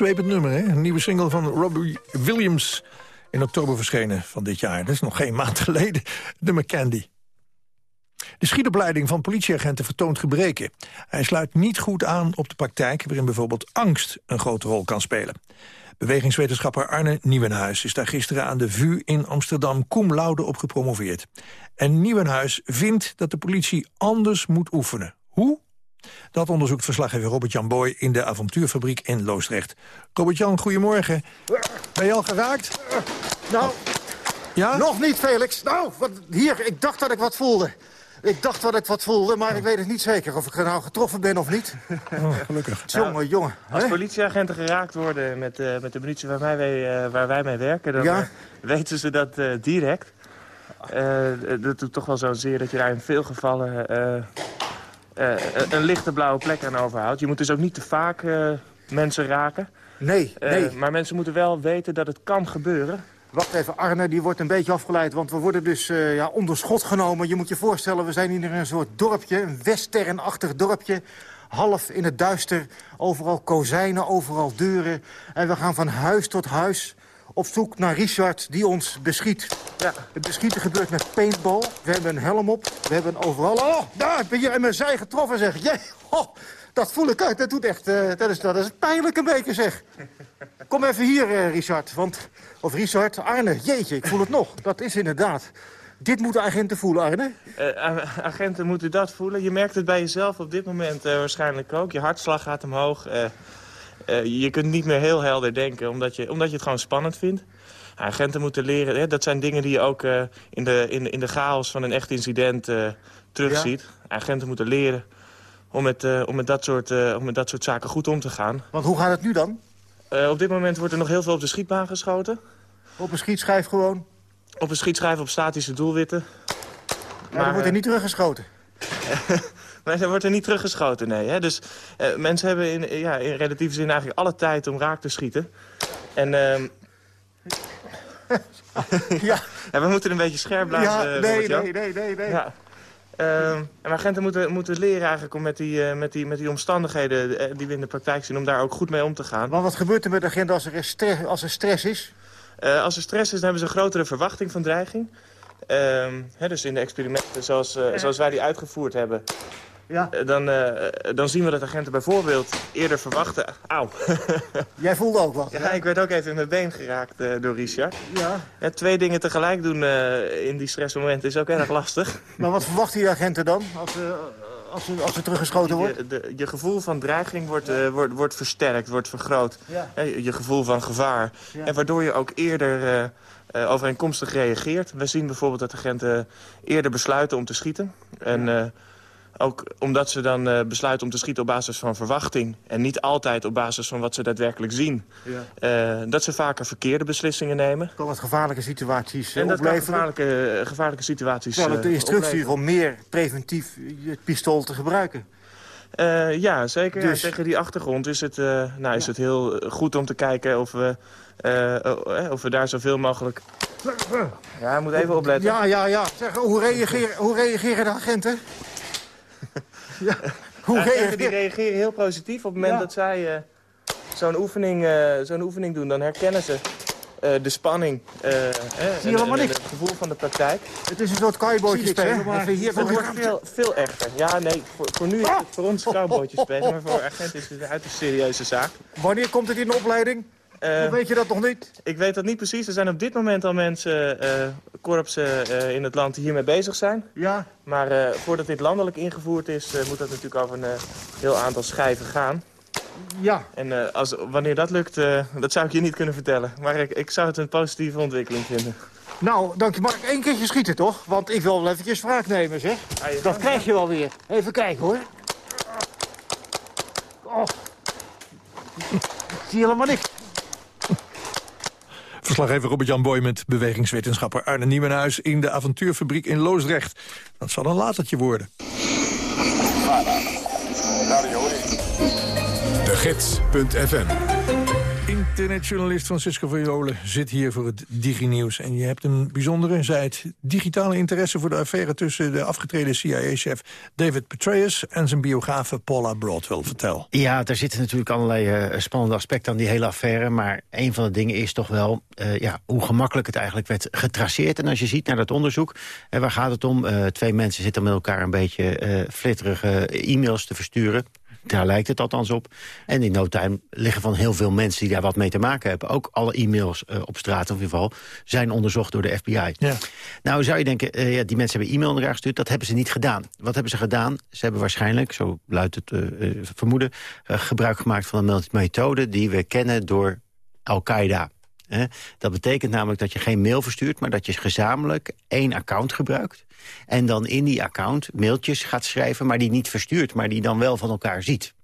opzwepend nummer, hè? Een nieuwe single van Robbie Williams. In oktober verschenen van dit jaar. Dat is nog geen maand *laughs* geleden. Nummer Candy. De schietopleiding van politieagenten vertoont gebreken. Hij sluit niet goed aan op de praktijk... waarin bijvoorbeeld angst een grote rol kan spelen. Bewegingswetenschapper Arne Nieuwenhuis is daar gisteren aan de VU in Amsterdam cum laude op gepromoveerd. En Nieuwenhuis vindt dat de politie anders moet oefenen. Hoe? Dat onderzoekt verslaggever Robert-Jan Boy in de avontuurfabriek in Loosdrecht. Robert-Jan, goedemorgen. Ben je al geraakt? Nou, ja? nog niet, Felix. Nou, wat, hier, ik dacht dat ik wat voelde. Ik dacht dat ik wat voelde, maar ik weet het niet zeker of ik er nou getroffen ben of niet. Oh, gelukkig. *laughs* jongen, jongen. Als hè? politieagenten geraakt worden met, eh, met de munitie waar wij, eh, waar wij mee werken... dan Ja. eh, *laughs* weten ze dat eh, direct. Eh, dat doet toch wel zo zeer dat je daar in veel gevallen eh, een lichte blauwe plek aan overhoudt. Je moet dus ook niet te vaak eh, mensen raken. Nee, Eh, nee. maar mensen moeten wel weten dat het kan gebeuren. Wacht even, Arne, die wordt een beetje afgeleid, want we worden dus eh, ja, onder schot genomen. Je moet je voorstellen, we zijn hier in een soort dorpje, een westernachtig dorpje. Half in het duister, overal kozijnen, overal deuren. En we gaan van huis tot huis op zoek naar Richard die ons beschiet. Ja. Het beschieten gebeurt met paintball. We hebben een helm op, we hebben overal... Oh, daar ben je in mijn zij getroffen, zeg. Jee, oh, dat voel ik uit, dat doet echt... eh, dat, is, dat is pijnlijk een beetje, zeg. Kom even hier, eh, Richard. Want, of Richard, Arne, jeetje, ik voel het nog. Dat is inderdaad. Dit moeten agenten voelen, Arne. Eh, agenten moeten dat voelen. Je merkt het bij jezelf op dit moment waarschijnlijk ook. Je hartslag gaat omhoog. Eh, je kunt niet meer heel helder denken, omdat je, omdat je het gewoon spannend vindt. Agenten moeten leren, hè, dat zijn dingen die je ook eh, in, de, in, in de chaos van een echt incident eh, terugziet. Agenten moeten leren om met, om, met dat soort, om met dat soort zaken goed om te gaan. Want hoe gaat het nu dan? Op dit moment wordt er nog heel veel op de schietbaan geschoten. Op een schietschijf gewoon? Op een schietschijf op statische doelwitten. Maar dan wordt er niet teruggeschoten. *laughs* Maar er wordt er niet teruggeschoten, nee. Hè? Dus eh, mensen hebben in, ja, in relatieve zin eigenlijk alle tijd om raak te schieten. En ehm, *laughs* *laughs* ja. we moeten een beetje scherp blijven. Ja, eh, nee, nee, nee, nee, nee. Ja. Ehm, en agenten moeten, moeten leren eigenlijk om met die, eh, met die, met die omstandigheden die we in de praktijk zien... om daar ook goed mee om te gaan. Maar wat gebeurt er met de agent als er stress, als er stress is? Eh, als er stress is, dan hebben ze een grotere verwachting van dreiging. Ehm, hè, dus in de experimenten zoals, eh, zoals wij die uitgevoerd hebben... Ja. eh, dan, eh, dan zien we dat agenten bijvoorbeeld eerder verwachten... Auw. *laughs* Jij voelde ook wat. Ja, ik werd ook even in mijn been geraakt eh, door Richard. Ja. Ja, twee dingen tegelijk doen in die stressmomenten is ook erg lastig. *laughs* Maar wat verwachten die agenten dan als, als, ze, als ze teruggeschoten wordt? Je, de, je gevoel van dreiging wordt, wordt, wordt versterkt, wordt vergroot. Ja. Je, je gevoel van gevaar. Ja. En waardoor je ook eerder overeenkomstig reageert. We zien bijvoorbeeld dat agenten eerder besluiten om te schieten. En eh, ook omdat ze dan eh, besluiten om te schieten op basis van verwachting... en niet altijd op basis van wat ze daadwerkelijk zien... Ja. eh, dat ze vaker verkeerde beslissingen nemen. Kan het gevaarlijke situaties eh, En dat kan opleveren? gevaarlijke, gevaarlijke situaties Terwijl het de instructie om meer preventief het pistool te gebruiken. Eh, ja, zeker. Dus- Ja, tegen die achtergrond is het, eh, nou, is het heel goed om te kijken of we, of we daar zoveel mogelijk... Ja, je moet even opletten. Ja, ja, ja. Zeg, hoe, reageren, hoe reageren de agenten? *laughs* ja. Hoe Agenten die reageren... heel positief op het moment Ja. dat zij eh, zo'n oefening, eh, zo'n oefening doen. Dan herkennen ze eh, de spanning en, het gevoel van de praktijk. Het is een soort niks, spelen. maar hier het wordt veel, veel echter. Ja, nee, voor, voor nu is het voor ons cowboytje spelen, maar voor agenten is het een uiterst serieuze zaak. Wanneer komt het in de opleiding? Eh, Hoe weet je dat nog niet? Ik weet dat niet precies. Er zijn op dit moment al mensen, eh korpsen eh, in het land die hiermee bezig zijn. Ja. Maar voordat dit landelijk ingevoerd is, moet dat natuurlijk over een heel aantal schijven gaan. Ja. En als, wanneer dat lukt, dat zou ik je niet kunnen vertellen. Maar ik, ik zou het een positieve ontwikkeling vinden. Nou, dank je. Mag ik één keertje schieten, toch? Want ik wil wel eventjes wraak nemen, zeg. Dat krijg je wel weer. Even kijken, hoor. Oh. Ik zie helemaal niks. Verslaggever Robert-Jan Boy met bewegingswetenschapper Arne Nieuwenhuis... in de avontuurfabriek in Loosdrecht. Dat zal een latertje worden. De Gids.fm Internetjournalist Francisco Viola zit hier voor het DigiNews. En je hebt een bijzondere, zij het digitale interesse... voor de affaire tussen de afgetreden CIA-chef David Petraeus... en zijn biografe Paula Broadwell. Vertel. Ja, daar zitten natuurlijk allerlei eh, spannende aspecten aan die hele affaire. Maar een van de dingen is toch wel eh, ja, hoe gemakkelijk het eigenlijk werd getraceerd. En als je ziet naar dat onderzoek, eh, waar gaat het om? Twee mensen zitten met elkaar een beetje flitterige e-mails te versturen. Daar lijkt het althans op. En in no time liggen van heel veel mensen die daar wat mee te maken hebben... ook alle e-mails eh, op straat in ieder geval... zijn onderzocht door de FBI. Ja. Nou zou je denken, eh, ja, die mensen hebben e-mail naar elkaar gestuurd. Dat hebben ze niet gedaan. Wat hebben ze gedaan? Ze hebben waarschijnlijk, zo luidt het eh, vermoeden... gebruik gemaakt van een methode die we kennen door Al-Qaeda. Dat betekent namelijk dat je geen mail verstuurt... maar dat je gezamenlijk één account gebruikt. En dan in die account mailtjes gaat schrijven... maar die niet verstuurt, maar die dan wel van elkaar ziet.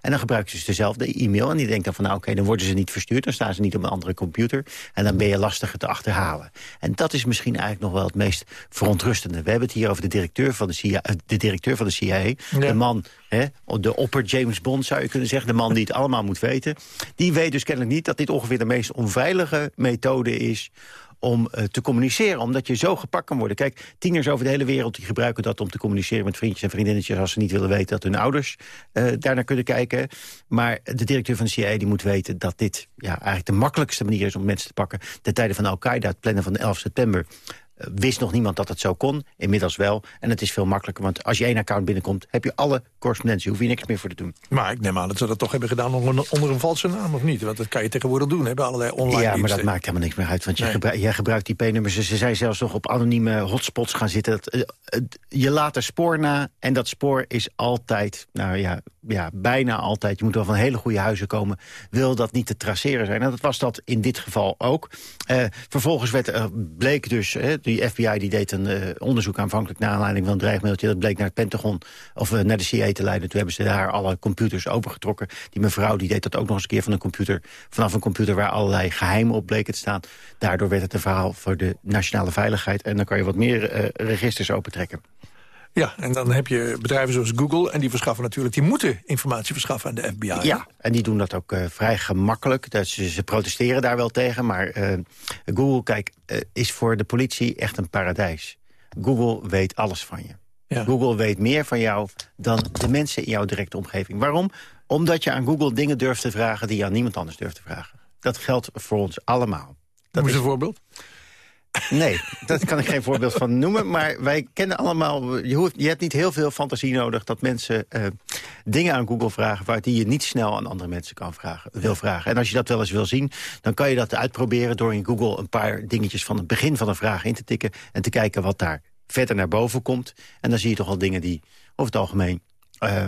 En dan gebruiken ze dus dezelfde e-mail. En die denkt dan van, nou oké, dan worden ze niet verstuurd. Dan staan ze niet op een andere computer. En dan ben je lastiger te achterhalen. En dat is misschien eigenlijk nog wel het meest verontrustende. We hebben het hier over de directeur van de CIA. eh, De directeur van de CIA De man, hè, de opper James Bond zou je kunnen zeggen. De man die het allemaal moet weten. Die weet dus kennelijk niet dat dit ongeveer de meest onveilige methode is om eh, te communiceren, omdat je zo gepakt kan worden. Kijk, tieners over de hele wereld die gebruiken dat om te communiceren met vriendjes en vriendinnetjes als ze niet willen weten dat hun ouders eh daarnaar kunnen kijken. Maar de directeur van de CIA die moet weten dat dit ja, eigenlijk de makkelijkste manier is om mensen te pakken. De tijden van Al-Qaeda, het plannen van de 11 september, wist nog niemand dat het zo kon. Inmiddels wel. En het is veel makkelijker, want als je één account binnenkomt... heb je alle correspondentie, hoef je niks meer voor te doen. Maar ik neem aan dat ze dat toch hebben gedaan onder, een valse naam, of niet? Want dat kan je tegenwoordig doen, hebben allerlei online Ja, maar dat maakt helemaal niks meer uit. Want je jij gebruikt die P-nummers. Ze zijn zelfs nog op anonieme hotspots gaan zitten. Dat, eh, je laat er spoor na. En dat spoor is altijd, nou ja, ja, bijna altijd... je moet wel van hele goede huizen komen... wil dat niet te traceren zijn. En dat was dat in dit geval ook. Eh, vervolgens werd, er bleek dus... die FBI die deed een eh, onderzoek aanvankelijk... naar aanleiding van een dreigmailtje. Dat bleek naar het Pentagon of eh, naar de CIA te leiden. Toen hebben ze daar alle computers opengetrokken. Die mevrouw die deed dat ook nog eens een keer van een computer... vanaf een computer waar allerlei geheimen op bleken te staan. Daardoor werd het een verhaal voor de nationale veiligheid. En dan kan je wat meer eh, registers opentrekken. Ja, en dan heb je bedrijven zoals Google... en die verschaffen natuurlijk, die moeten informatie verschaffen aan de FBI. Ja, en die doen dat ook eh, vrij gemakkelijk. Dat ze, ze protesteren daar wel tegen. Maar eh, Google, kijk, eh, is voor de politie echt een paradijs. Google weet alles van je. Google weet meer van jou dan de mensen in jouw directe omgeving. Waarom? Omdat je aan Google dingen durft te vragen... die je aan niemand anders durft te vragen. Dat geldt voor ons allemaal. Dat Noem eens is een voorbeeld. Nee, daar kan ik geen voorbeeld van noemen. Maar wij kennen allemaal... Je, hoeft, je hebt niet heel veel fantasie nodig dat mensen eh, dingen aan Google vragen... waar die je niet snel aan andere mensen kan vragen, wil vragen. En als je dat wel eens wil zien, dan kan je dat uitproberen... door in Google een paar dingetjes van het begin van een vraag in te tikken... en te kijken wat daar verder naar boven komt. En dan zie je toch al dingen die over het algemeen... eh,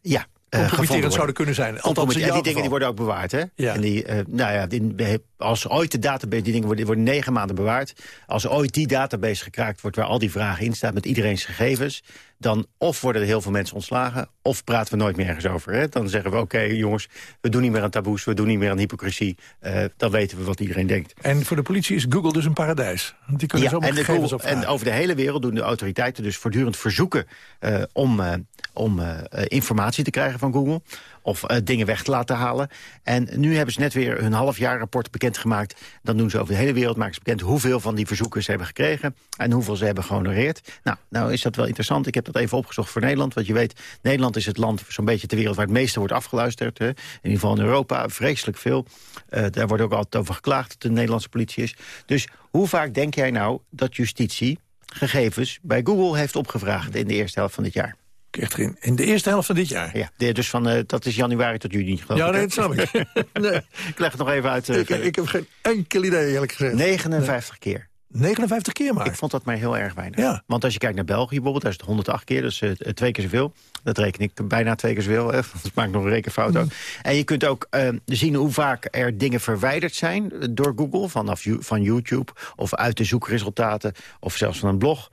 ja, Compromitterend worden. zouden kunnen zijn. Althans, in Compromitterend. en die dingen die worden ook bewaard, hè? Ja. En die, eh, nou ja, die, als ooit de database, die dingen worden, worden negen maanden bewaard. Als ooit die database gekraakt wordt waar al die vragen in staan met iedereen's gegevens, dan of worden er heel veel mensen ontslagen, of praten we nooit meer ergens over. Hè? Dan zeggen we, oké jongens, we doen niet meer aan taboes, we doen niet meer aan hypocrisie. Eh, dan weten we wat iedereen denkt. En voor de politie is Google dus een paradijs. Want die kunnen Ja, zomaar en, Google- en over de hele wereld doen de autoriteiten dus voortdurend verzoeken eh, om, eh, om informatie te krijgen van Google. Of eh, dingen weg te laten halen. En nu hebben ze net weer hun halfjaarrapport bekendgemaakt. Dan doen ze over de hele wereld, maken ze bekend hoeveel van die verzoeken ze hebben gekregen. En hoeveel ze hebben gehonoreerd. Nou, nou is dat wel interessant. Ik heb dat even opgezocht voor Nederland. Want je weet, Nederland is het land zo'n beetje ter wereld waar het meeste wordt afgeluisterd. Hè. In ieder geval in Europa, vreselijk veel. Eh, daar wordt ook altijd over geklaagd dat de Nederlandse politie is. Dus hoe vaak denk jij nou dat justitie gegevens bij Google heeft opgevraagd in de eerste helft van dit jaar? Echt in, in de eerste helft van dit jaar? Ja, dus van, eh, dat is januari tot juni. geloof Ja, ik, dat snap ik. *laughs* nee. ik leg het nog even uit. eh, ik, ik heb geen enkel idee, eerlijk gezegd. 59 keer. 59 keer maar. Ik vond dat maar heel erg weinig. Ja. Want als je kijkt naar België bijvoorbeeld, daar is het 108 keer. Dus eh, twee keer zoveel. Dat reken ik bijna twee keer zoveel. Hè. *laughs* Dat maakt nog een rekenfout ook. En je kunt ook zien hoe vaak er dingen verwijderd zijn door Google. Vanaf van YouTube of uit de zoekresultaten of zelfs van een blog.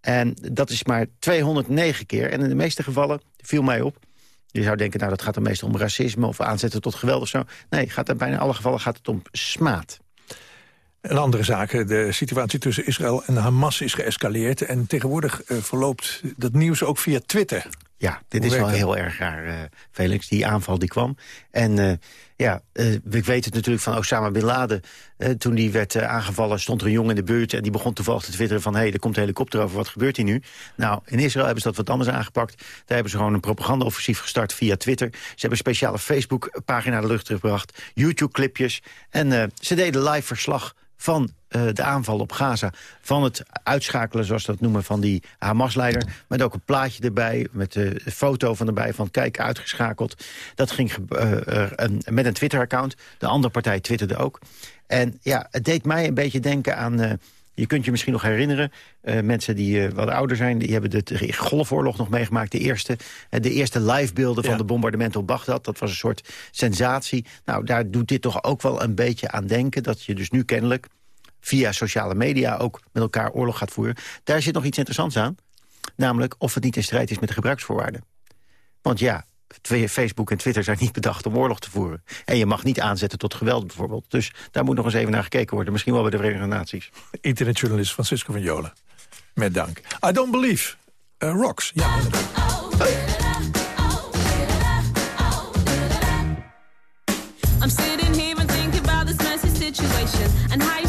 En dat is maar 209 keer. En in de meeste gevallen viel mij op. Je zou denken, nou dat gaat dan meestal om racisme of aanzetten tot geweld of zo. Nee, gaat in bijna alle gevallen gaat het om smaad. Een andere zaak, de situatie tussen Israël en Hamas is geëscaleerd. En tegenwoordig eh, verloopt dat nieuws ook via Twitter. Ja, dit Hoe is wel heel erg raar, eh, Felix, die aanval die kwam. En eh, ja, eh, ik weet het natuurlijk van Osama Bin Laden. Toen die werd aangevallen, stond er een jongen in de buurt... en die begon toevallig te twitteren van... hé, hey, er komt een helikopter over, wat gebeurt hier nu? Nou, in Israël hebben ze dat wat anders aangepakt. Daar hebben ze gewoon een propagandaoffensief gestart via Twitter. Ze hebben een speciale Facebook-pagina de lucht gebracht. YouTube-clipjes. En ze deden live verslag van eh, de aanval op Gaza. Van het uitschakelen, zoals ze dat noemen, van die Hamas-leider. Met ook een plaatje erbij, met de foto van erbij van kijk, uitgeschakeld. Dat ging eh, een- met een Twitter-account. De andere partij twitterde ook. En ja, het deed mij een beetje denken aan... je kunt je misschien nog herinneren, eh, mensen die eh, wat ouder zijn... die hebben de, golfoorlog nog meegemaakt. De eerste, eh, de eerste livebeelden van de bombardementen op Bagdad. Dat was een soort sensatie. Nou, daar doet dit toch ook wel een beetje aan denken... dat je dus nu kennelijk via sociale media ook met elkaar oorlog gaat voeren. Daar zit nog iets interessants aan. Namelijk of het niet in strijd is met de gebruiksvoorwaarden. Want ja, Facebook en Twitter zijn niet bedacht om oorlog te voeren. En je mag niet aanzetten tot geweld bijvoorbeeld. Dus daar moet nog eens even naar gekeken worden. Misschien wel bij de Verenigde Naties. Internetjournalist Francisco van Jolen. Met dank. I don't believe. Eh, rocks. Ja, I'm sitting here and thinking about this messy situation and how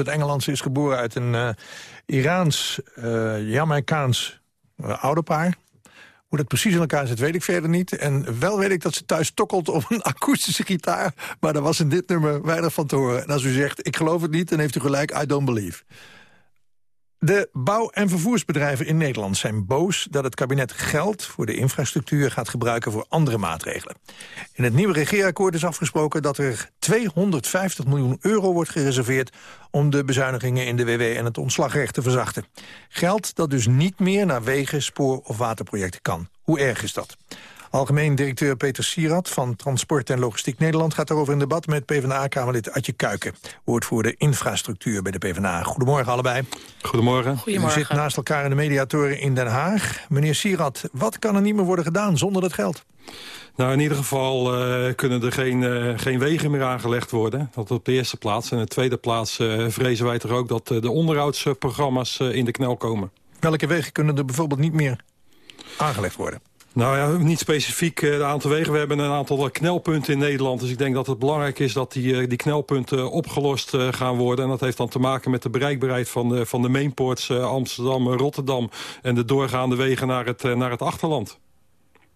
Rocks komt uit Engeland. Ze is geboren uit een eh, Iraans, eh Jamaicaans eh, ouderpaar. Hoe dat precies in elkaar zit, weet ik verder niet. En wel weet ik dat ze thuis tokkelt op een *laughs* akoestische gitaar. Maar daar was in dit nummer weinig van te horen. En als u zegt, ik geloof het niet, dan heeft u gelijk, I don't believe. De bouw- en vervoersbedrijven in Nederland zijn boos dat het kabinet geld voor de infrastructuur gaat gebruiken voor andere maatregelen. In het nieuwe regeerakkoord is afgesproken dat er 250 miljoen euro wordt gereserveerd om de bezuinigingen in de WW en het ontslagrecht te verzachten. Geld dat dus niet meer naar wegen, spoor- of waterprojecten kan. Hoe erg is dat? Algemeen directeur Peter Sierat van Transport en Logistiek Nederland... gaat daarover in debat met PvdA-kamerlid Adje Kuiken... woordvoerder infrastructuur bij de PvdA. Goedemorgen allebei. Goedemorgen. U zit naast elkaar in de mediatoren in Den Haag. Meneer Sierat, wat kan er niet meer worden gedaan zonder dat geld? Nou, in ieder geval eh, kunnen er geen, eh, geen wegen meer aangelegd worden. Dat op de eerste plaats. En in de tweede plaats eh, vrezen wij toch ook dat de onderhoudsprogramma's in de knel komen. Welke wegen kunnen er bijvoorbeeld niet meer aangelegd worden? Nou ja, niet specifiek eh, de aantal wegen. We hebben een aantal eh, knelpunten in Nederland. Dus ik denk dat het belangrijk is dat die, eh, die knelpunten opgelost gaan worden. En dat heeft dan te maken met de bereikbaarheid van de, van de mainports Amsterdam, Rotterdam... en de doorgaande wegen naar het, naar het achterland.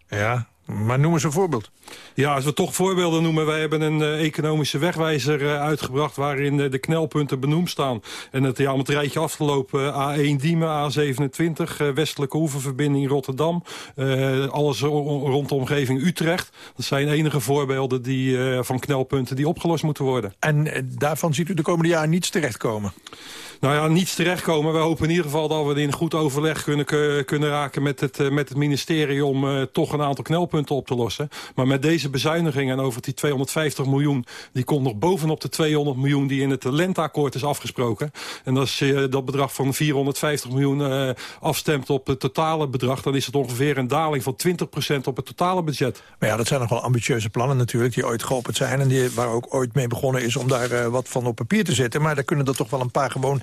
Ja, Maar noem eens een voorbeeld. Ja, als we toch voorbeelden noemen. Wij hebben een eh, economische wegwijzer eh, uitgebracht... waarin de knelpunten benoemd staan. En het, ja, om het rijtje afgelopen A1 Diemen, A27... eh, westelijke oeververbinding Rotterdam. alles ro- rond de omgeving Utrecht. Dat zijn enige voorbeelden die, van knelpunten die opgelost moeten worden. En daarvan ziet u de komende jaren niets terechtkomen? Nou ja, niets terechtkomen. We hopen in ieder geval dat we in goed overleg kunnen, kunnen raken met het, eh, met het ministerie... om eh, toch een aantal knelpunten op te lossen. Maar met deze bezuiniging en over die 250 miljoen... die komt nog bovenop de 200 miljoen die in het lenteakkoord is afgesproken. En als je dat bedrag van 450 miljoen eh, afstemt op het totale bedrag... dan is het ongeveer een daling van 20% op het totale budget. Maar ja, dat zijn nog wel ambitieuze plannen natuurlijk... die ooit geopend zijn en die, waar ook ooit mee begonnen is... om daar eh, wat van op papier te zetten. Maar daar kunnen er toch wel een paar gewoon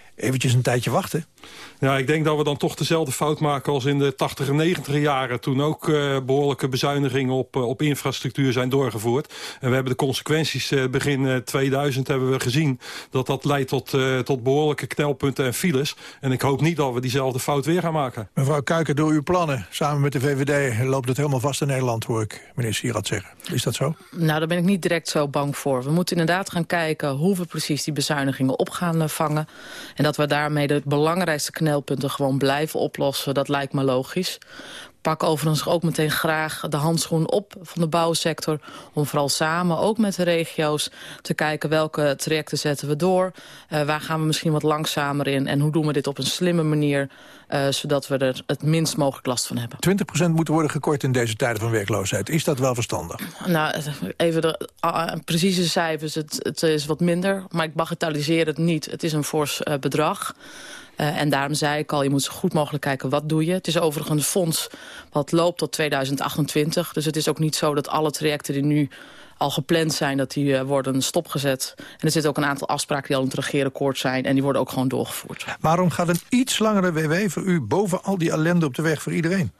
eventjes een tijdje wachten. Ja, ik denk dat we dan toch dezelfde fout maken als in de 80 en 90 jaren. Toen ook eh, behoorlijke bezuinigingen op, eh, op infrastructuur zijn doorgevoerd. En we hebben de consequenties eh, begin eh, 2000 hebben we gezien. Dat dat leidt tot, eh, tot behoorlijke knelpunten en files. En ik hoop niet dat we diezelfde fout weer gaan maken. Mevrouw Kuiker, door uw plannen, samen met de VVD... loopt het helemaal vast in Nederland, hoor ik meneer Sierat zeggen. Is dat zo? Nou, daar ben ik niet direct zo bang voor. We moeten inderdaad gaan kijken hoe we precies die bezuinigingen op gaan vangen. En dat we daarmee de belangrijkste knelpunten gewoon blijven oplossen. Dat lijkt me logisch. Pak overigens ook meteen graag de handschoen op van de bouwsector... om vooral samen, ook met de regio's, te kijken welke trajecten zetten we door. Uh, waar gaan we misschien wat langzamer in en hoe doen we dit op een slimme manier... Uh, zodat we er het minst mogelijk last van hebben. 20% moet worden gekort in deze tijden van werkloosheid. Is dat wel verstandig? Nou, even de uh, precieze cijfers. Het, het, is wat minder, maar ik bagatelliseer het niet. Het is een fors uh, bedrag. Uh, en daarom zei ik al, je moet zo goed mogelijk kijken wat doe je. Het is overigens een fonds wat loopt tot 2028. Dus het is ook niet zo dat alle trajecten die nu al gepland zijn, dat die uh, worden stopgezet. En er zitten ook een aantal afspraken die al in het regeerakkoord zijn... en die worden ook gewoon doorgevoerd. Waarom gaat een iets langere WW voor u boven al die ellende op de weg voor iedereen?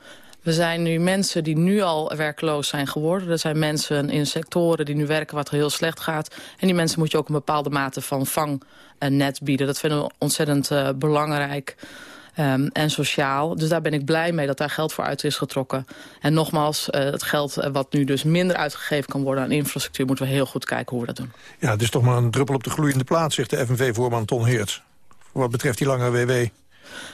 We zijn nu mensen die nu al werkloos zijn geworden. Er zijn mensen in sectoren die nu werken wat heel slecht gaat. En die mensen moet je ook een bepaalde mate van vangnet bieden. Dat vinden we ontzettend uh, belangrijk. Um, en sociaal. Dus daar ben ik blij mee dat daar geld voor uit is getrokken. En nogmaals, uh, het geld wat nu dus minder uitgegeven kan worden aan infrastructuur... moeten we heel goed kijken hoe we dat doen. Ja, het is toch maar een druppel op de gloeiende plaat, zegt de FNV-voorman Ton Heerts. Wat betreft die langere WW.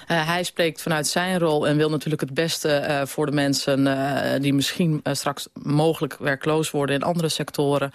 Uh, hij spreekt vanuit zijn rol en wil natuurlijk het beste uh, voor de mensen... Uh, die misschien straks mogelijk werkloos worden in andere sectoren.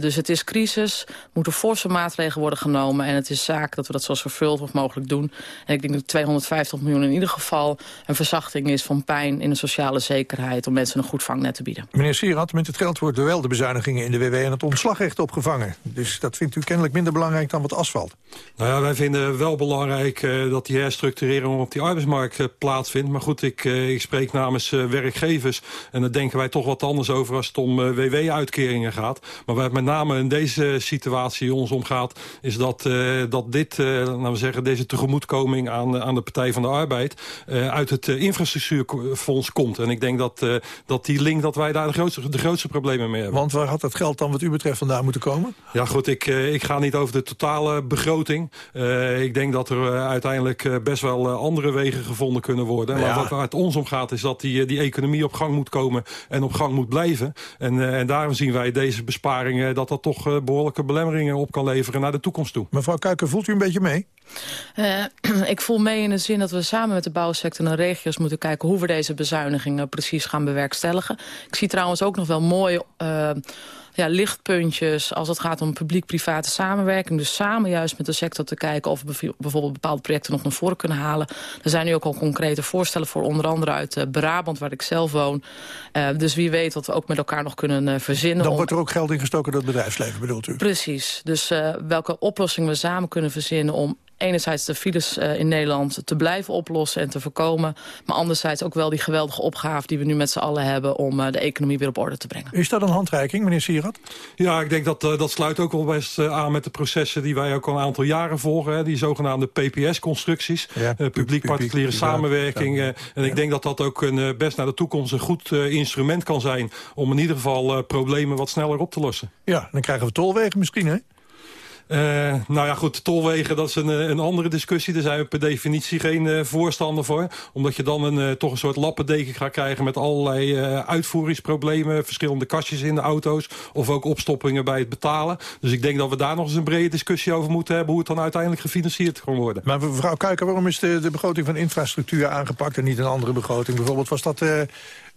Dus het is crisis, moeten forse maatregelen worden genomen... en het is zaak dat we dat zo zorgvuldig mogelijk doen. En ik denk dat 250 miljoen in ieder geval een verzachting is van pijn... in de sociale zekerheid om mensen een goed vangnet te bieden. Meneer Sierat, met het geld worden wel de bezuinigingen in de WW... en het ontslagrecht opgevangen. Dus dat vindt u kennelijk minder belangrijk dan wat asfalt. Nou ja, wij vinden wel belangrijk dat die herstructurering op die arbeidsmarkt uh, plaatsvindt. Maar goed, ik, uh, ik spreek namens uh, werkgevers. En daar denken wij toch wat anders over als het om WW-uitkeringen gaat. Maar het met name in deze situatie ons om gaat... is dat, dat dit, laten we zeggen, deze tegemoetkoming aan, aan de Partij van de Arbeid... uit het infrastructuurfonds komt. En ik denk dat, dat die link, dat wij daar de grootste, de grootste problemen mee hebben. Want waar had dat geld dan wat u betreft vandaan moeten komen? Ja goed, ik, ik ga niet over de totale begroting. ik denk dat er uiteindelijk best wel andere wegen gevonden kunnen worden. Maar ja. wat waar het ons om gaat is dat die, die economie op gang moet komen en op gang moet blijven. En, en daarom zien wij deze besparingen dat dat toch uh, behoorlijke belemmeringen op kan leveren naar de toekomst toe. Mevrouw Kuiken, voelt u een beetje mee? Uh, *clears throat* ik voel mee in de zin dat we samen met de bouwsector en regio's moeten kijken hoe we deze bezuinigingen precies gaan bewerkstelligen. Ik zie trouwens ook nog wel mooi ja, lichtpuntjes als het gaat om publiek-private samenwerking. Dus samen juist met de sector te kijken of we bijvoorbeeld bepaalde projecten nog naar voren kunnen halen. Er zijn nu ook al concrete voorstellen voor onder andere uit uh, Brabant, waar ik zelf woon. Uh, dus wie weet wat we ook met elkaar nog kunnen uh, verzinnen. Dan om... wordt er ook geld ingestoken door het bedrijfsleven, bedoelt u? Precies. Dus welke oplossingen we samen kunnen verzinnen om enerzijds de files uh, in Nederland te blijven oplossen en te voorkomen. Maar anderzijds ook wel die geweldige opgave die we nu met z'n allen hebben... om uh, de economie weer op orde te brengen. Is dat een handreiking, meneer Sierat? Ja, ik denk dat uh, dat sluit ook wel best aan met de processen... die wij ook al een aantal jaren volgen. Hè, die zogenaamde PPS-constructies. Ja, Publiek-particuliere samenwerking. Ja. en ik denk dat dat ook een, best naar de toekomst een goed instrument kan zijn... om in ieder geval problemen wat sneller op te lossen. Ja, dan krijgen we tolwegen misschien, hè? Eh, nou ja, goed, tolwegen, dat is een, eh, een andere discussie. Daar zijn we per definitie geen eh, voorstander voor. Omdat je dan een, toch een soort lappendeken gaat krijgen... met allerlei uitvoeringsproblemen, verschillende kastjes in de auto's... of ook opstoppingen bij het betalen. Dus ik denk dat we daar nog eens een brede discussie over moeten hebben... hoe het dan uiteindelijk gefinancierd kan worden. Maar mevrouw Kuiker, waarom is de, de begroting van infrastructuur aangepakt... en niet een andere begroting? Bijvoorbeeld was dat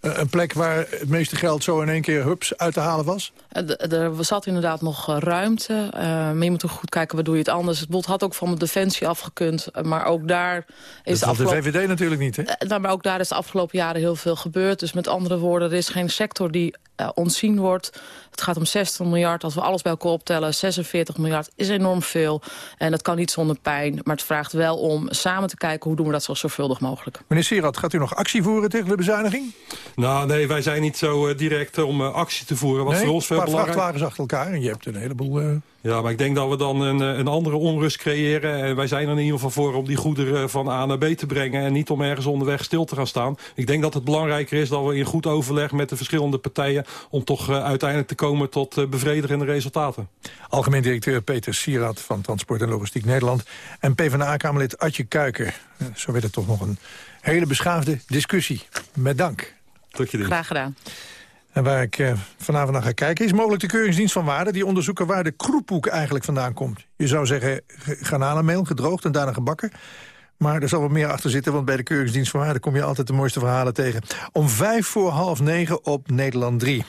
een plek waar het meeste geld zo in één keer hups uit te halen was? Eh, Er zat inderdaad nog eh, ruimte. eh, maar je moet ook goed kijken, waar doe je het anders? Het bod had ook van de Defensie afgekund. eh, Maar ook daar is Dat de de. VVD natuurlijk niet, hè? Eh, nou, maar ook daar is de afgelopen jaren heel veel gebeurd. Dus met andere woorden, er is geen sector die eh, ontzien wordt. Het gaat om 60 miljard. Als we alles bij elkaar optellen, 46 miljard is enorm veel. En dat kan niet zonder pijn. Maar het vraagt wel om samen te kijken... hoe doen we dat zo zorgvuldig mogelijk. Meneer gaat u nog actie voeren tegen de bezuiniging? Nou, nee, wij zijn niet zo eh, direct om eh, actie te voeren. Wat nee? voor ons veel een paar belangrijk... vrachtwagens achter elkaar en je hebt een heleboel... eh, Ja, maar ik denk dat we dan een, eh, een andere onrust creëren. En wij zijn er in ieder geval voor om die goederen van A naar B te brengen... en niet om ergens onderweg stil te gaan staan. Ik denk dat het belangrijker is dat we in goed overleg met de verschillende partijen... om toch eh, uiteindelijk te komen tot eh, bevredigende resultaten. Algemeen directeur Peter Sierat van Transport en Logistiek Nederland... en PvdA-kamerlid Adje Kuiker. Eh, Zo werd het toch nog een hele beschaafde discussie. Met dank. Tot je Graag gedaan. En waar ik eh, vanavond naar ga kijken... is mogelijk de Keuringsdienst van Waarde... die onderzoeken waar de kroephoek eigenlijk vandaan komt. Je zou zeggen ge- garnalenmeel, gedroogd en daarna gebakken. Maar er zal wat meer achter zitten, want bij de Keuringsdienst van Waarde... kom je altijd de mooiste verhalen tegen. Om vijf voor half negen op Nederland 3.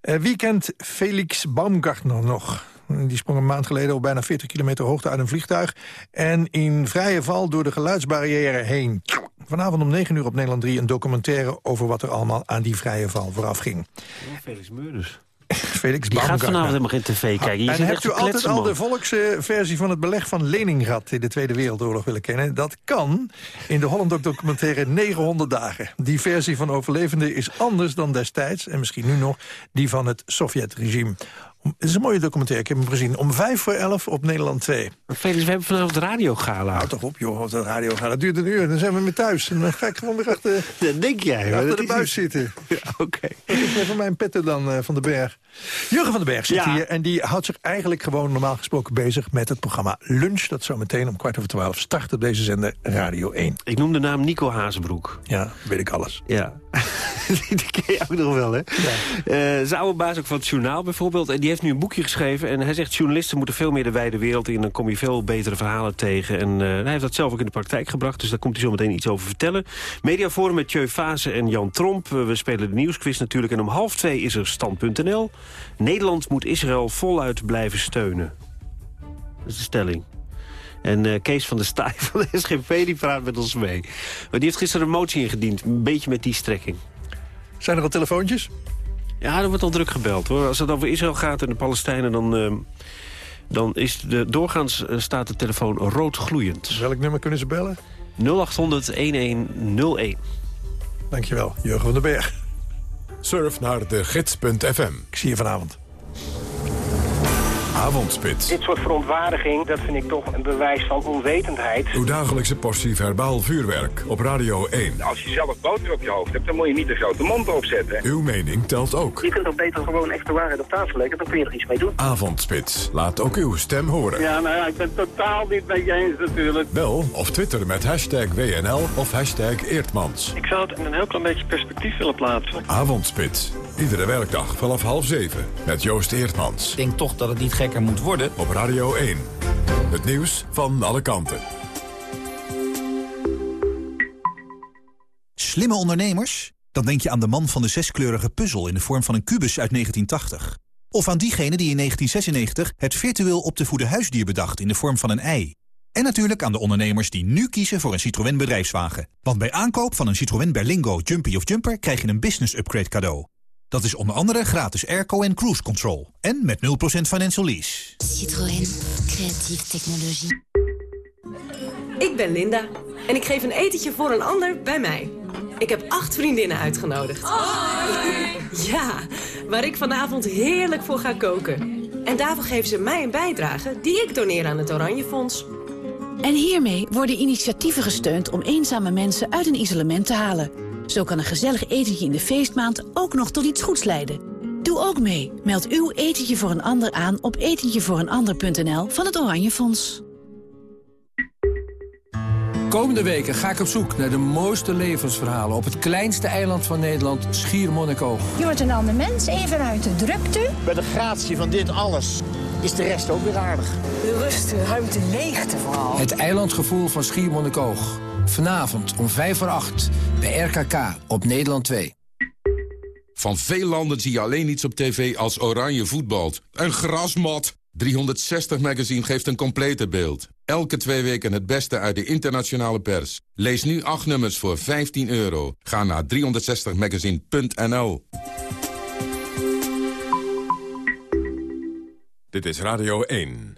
Eh, wie kent Felix Baumgartner nog? Die sprong een maand geleden op bijna 40 kilometer hoogte uit een vliegtuig... en in vrije val door de geluidsbarrière heen. Vanavond om 9 uur op Nederland 3 een documentaire... over wat er allemaal aan die vrije val vooraf ging. Felix Meurders. *laughs* Felix Die gaat vanavond helemaal geen tv kijken. Je en hebt u altijd al de volksversie van het beleg van Leningrad... in de Tweede Wereldoorlog willen kennen? Dat kan in de Holland documentaire 900 dagen. Die versie van overlevenden is anders dan destijds... en misschien nu nog die van het Sovjet-regime. Het is een mooie documentaire, ik heb hem gezien. Om vijf voor elf op Nederland 2. Felix, we hebben vanavond de radio gala. Houd toch op, joh, de radio gaan. Dat duurt een uur, dan zijn we weer thuis. En dan ga ik gewoon weer achter, *laughs* Dat denk jij. achter dat de is buis zitten. *laughs* Oké. Ik heb van mijn petten dan eh, van de Berg. Jurgen van den Berg zit Ja. hier en die houdt zich eigenlijk gewoon normaal gesproken bezig met het programma Lunch. Dat zo meteen om kwart over twaalf start op deze zender Radio 1. Ik noem de naam Nico Hazenbroek. Ja, weet ik alles. Ja. *laughs* die ken je ook nog wel, hè? Eh, zijn oude baas ook van het journaal bijvoorbeeld. En die heeft nu een boekje geschreven. En hij zegt, journalisten moeten veel meer de wijde wereld in. Dan kom je veel betere verhalen tegen. En eh, hij heeft dat zelf ook in de praktijk gebracht. Dus daar komt hij zo meteen iets over vertellen. Mediaforum met Tjeu Fase en Jan Tromp. Eh, we spelen de nieuwsquiz natuurlijk. En om half twee is er stand.nl. Nederland moet Israël voluit blijven steunen. Dat is de stelling. En eh, Kees van der Staaij van de SGP die praat met ons mee. Maar die heeft gisteren een motie ingediend. Een beetje met die strekking. Zijn er al telefoontjes? Ja, er wordt al druk gebeld hoor. Als het over Israël gaat en de Palestijnen, dan, ehm, dan is de, doorgaans eh, staat de telefoon rood gloeiend. Welk nummer kunnen ze bellen? 0800 1101. Dankjewel, Jurgen van den Berg. Surf naar de gids.fm. Ik zie je vanavond. Avondspits. Dit soort verontwaardiging, dat vind ik toch een bewijs van onwetendheid. Uw dagelijkse portie verbaal vuurwerk op Radio 1. Als je zelf boter op je hoofd hebt, dan moet je niet de grote mond opzetten. Uw mening telt ook. Je kunt toch beter gewoon echt de waarheid op tafel leggen, dan kun je er iets mee doen. Avondspits. Laat ook uw stem horen. Ja, nou ja, ik ben totaal niet met je eens natuurlijk. Bel of twitter met hashtag WNL of hashtag Eertmans. Ik zou het in een heel klein beetje perspectief willen plaatsen. Avondspits. Iedere werkdag vanaf half zeven met Joost Eertmans. Ik denk toch dat het niet gekker moet worden. Op Radio 1. Het nieuws van alle kanten. Slimme ondernemers? Dan denk je aan de man van de zeskleurige puzzel in de vorm van een kubus uit 1980. Of aan diegene die in 1996 het virtueel op te voeden huisdier bedacht in de vorm van een ei. En natuurlijk aan de ondernemers die nu kiezen voor een Citroën bedrijfswagen. Want bij aankoop van een Citroën Berlingo, Jumpy of Jumper krijg je een business upgrade cadeau. Dat is onder andere gratis airco en cruise control. En met 0% financial lease. Citroën. Creatieve technologie. Ik ben Linda en ik geef een etentje voor een ander bij mij. Ik heb acht vriendinnen uitgenodigd. Ja, waar ik vanavond heerlijk voor ga koken. En daarvoor geven ze mij een bijdrage die ik doneer aan het Oranje Fonds. En hiermee worden initiatieven gesteund om eenzame mensen uit een isolement te halen. Zo kan een gezellig etentje in de feestmaand ook nog tot iets goeds leiden. Doe ook mee. Meld uw etentje voor een ander aan op etentjevooreenander.nl van het Oranje Fonds. Komende weken ga ik op zoek naar de mooiste levensverhalen... op het kleinste eiland van Nederland, Schiermonnikoog. Je wordt een ander mens, even uit de drukte. Bij de gratie van dit alles is de rest ook weer aardig. De rust, de ruimte, leegte vooral. Het eilandgevoel van Schiermonnikoog. Vanavond om 5 voor 8 bij RKK op Nederland 2. Van veel landen zie je alleen iets op tv als oranje voetbalt. Een grasmat. 360 Magazine geeft een complete beeld. Elke twee weken het beste uit de internationale pers. Lees nu acht nummers voor 15 euro. Ga naar 360magazine.nl Dit is Radio 1.